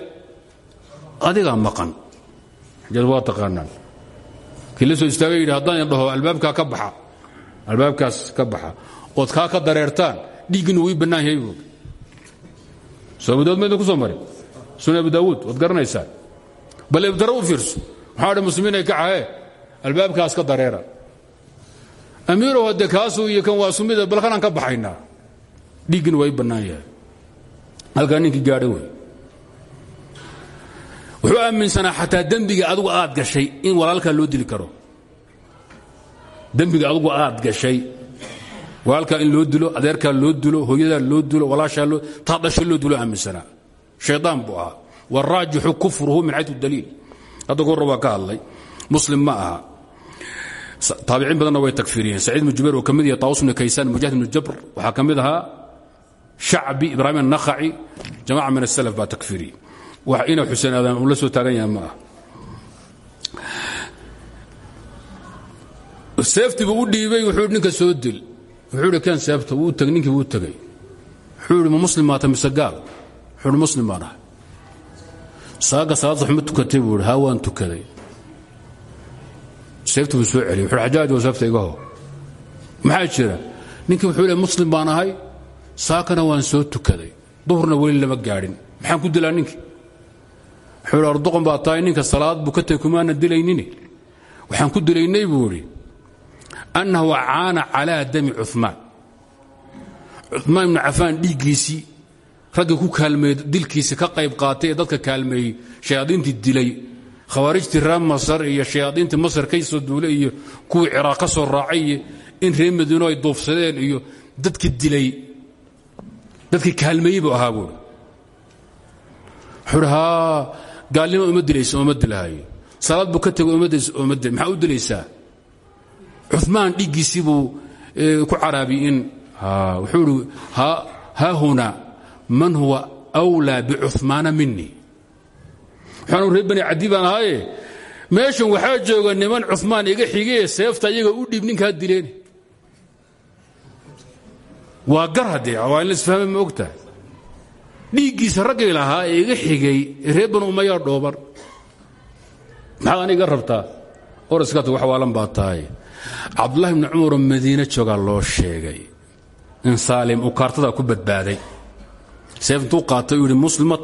adigaa maqan xajaaj waa taqaanaan. Kii la soo istaagay yidhi haddaan dhaho albaabkaa ka baxa. Albaabkaas ka baxa. Ood kaa ka dareertaan dhiigginu wii bannaan yahay buuri soo abu daawud maydin ku soo marin? Sunan abu daawuud waad garanaysaan. Bal ibdaro u fiirso. Maxaa dha muslimiin ay kacahe albaabkaas ka dareera. Amiirow hadde kaasuu iyo kan waa sumida bal kanaan ka baxaynaa dhiiggina waa ii bannaan yahay. Halkaa ninkii gaadha wey wuxuu aaminsanaa xataa dembiga adugu aad gashay in walaalkaa loo dili karo. Dembiga adugu aad gashay. Walaalkaa in loo dilo adeerkaa loo dilo hooyadaa loo dilo walaashaa loo taa loo dilo aaminsanaa shaydaan buu ahaa. Kufruhu min xayu daliil. Hadda goorra waa ka hadlay. Muslim ma aha. Taabiciin badanna way takfiiriyeen saciid ibnu oo ka yahay taawus ibnu mujaahid ibnu jabr. Waxaa ka mid ahaa shacbi ibraahim annakhaci. Jamaca min ina xuseen aadan uu la soo taagan yahay ma seeftii buu dhiibay wuxuu ninka soo dil. Wuxuu ihi keen seefta tag ninkii wuu tegey wuxuu ihi ma muslim maata mise gaal? Saaga salaad sax tukatay buu waan tukaday. Seeftii buu soo celiyey wuxuu xajaaj waa seefta iga maxaa jira? Ninkii wuxuu leey muslim baan saakana waan soo tukaday. Duhurna weli lama gaadhin. Maxaan ku dilaa ninkii wuxuu ihi arduqan baa tahay ninka salaad buu ka tegey kumaana waxaan ku dilaynay buu annahu caana calaa dami cumaan cumaan ibnu cafaan dhiiggiisii raggii ku kaalmeeyey dilkiisa ka qayb qaatay dadka kaalmeeyey shayaadiintii dilay. Khawaarijtii reer masar iyo shayaadiintii masar ka soo duulay iyo kuwii soo raacay in reer madiino ay duufsadeen iyo dadki dilay. Dadkii kaalmeeyey buu ahaa buuri wuxuuhi haa gaalnimo uma dilaysa ooma dilaayo. Salaad buu ka tego ooma dil maxaa u dilaysaa cumaan dhiggiisii buu ku caraabiyey in wuxuu ihi haa huna man huwa أwlىa bicumaana mini waxaanu reer bani cadi baan meeshan waxaa jooga niman cumaan iga xigee seefta iyaga u dhiib ninkaa dileen. Waa gar haddee waa ma ogtahay dhiiggiisa raggay lahaa ee iga xigay reer banu umayaa dhooban maxaad aniga rabtaa? Oraskata wax waalan baa tahay. Cabdullahi bni cumaroo madiine joogaa loo sheegay. In saalim uu kaartada ku badbaaday. Seef intuu qaatay uu yidhi muslim ma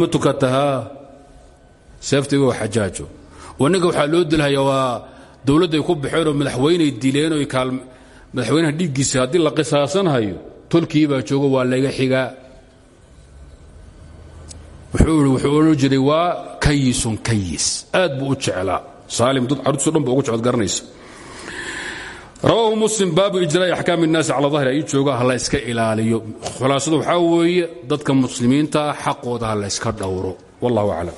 ma tukata haa? Seefta igoo xajaajo. Ninka waxaa loo dilhaya waa dowladday ku baxeenoo madaxweyney dileen oo madaxweynaha dhiiggiisa haddii la qisaasanhayo tolkii baa joogo waa layga xigaa. Wuxuu odhan jiray waa kayisun kayis. Aad buu u jeclaa. Saalim dad carruurtiiso dhan ba ugu jecod garanaysa rawaahu muslim baabu ijraa'i axkaam الnaasi cala ay jooga ha la ilaaliyo. Khulaasadu waxaa weeye dadka muslimiinta xaqooda ha la yska dhowro. Wallahu aclam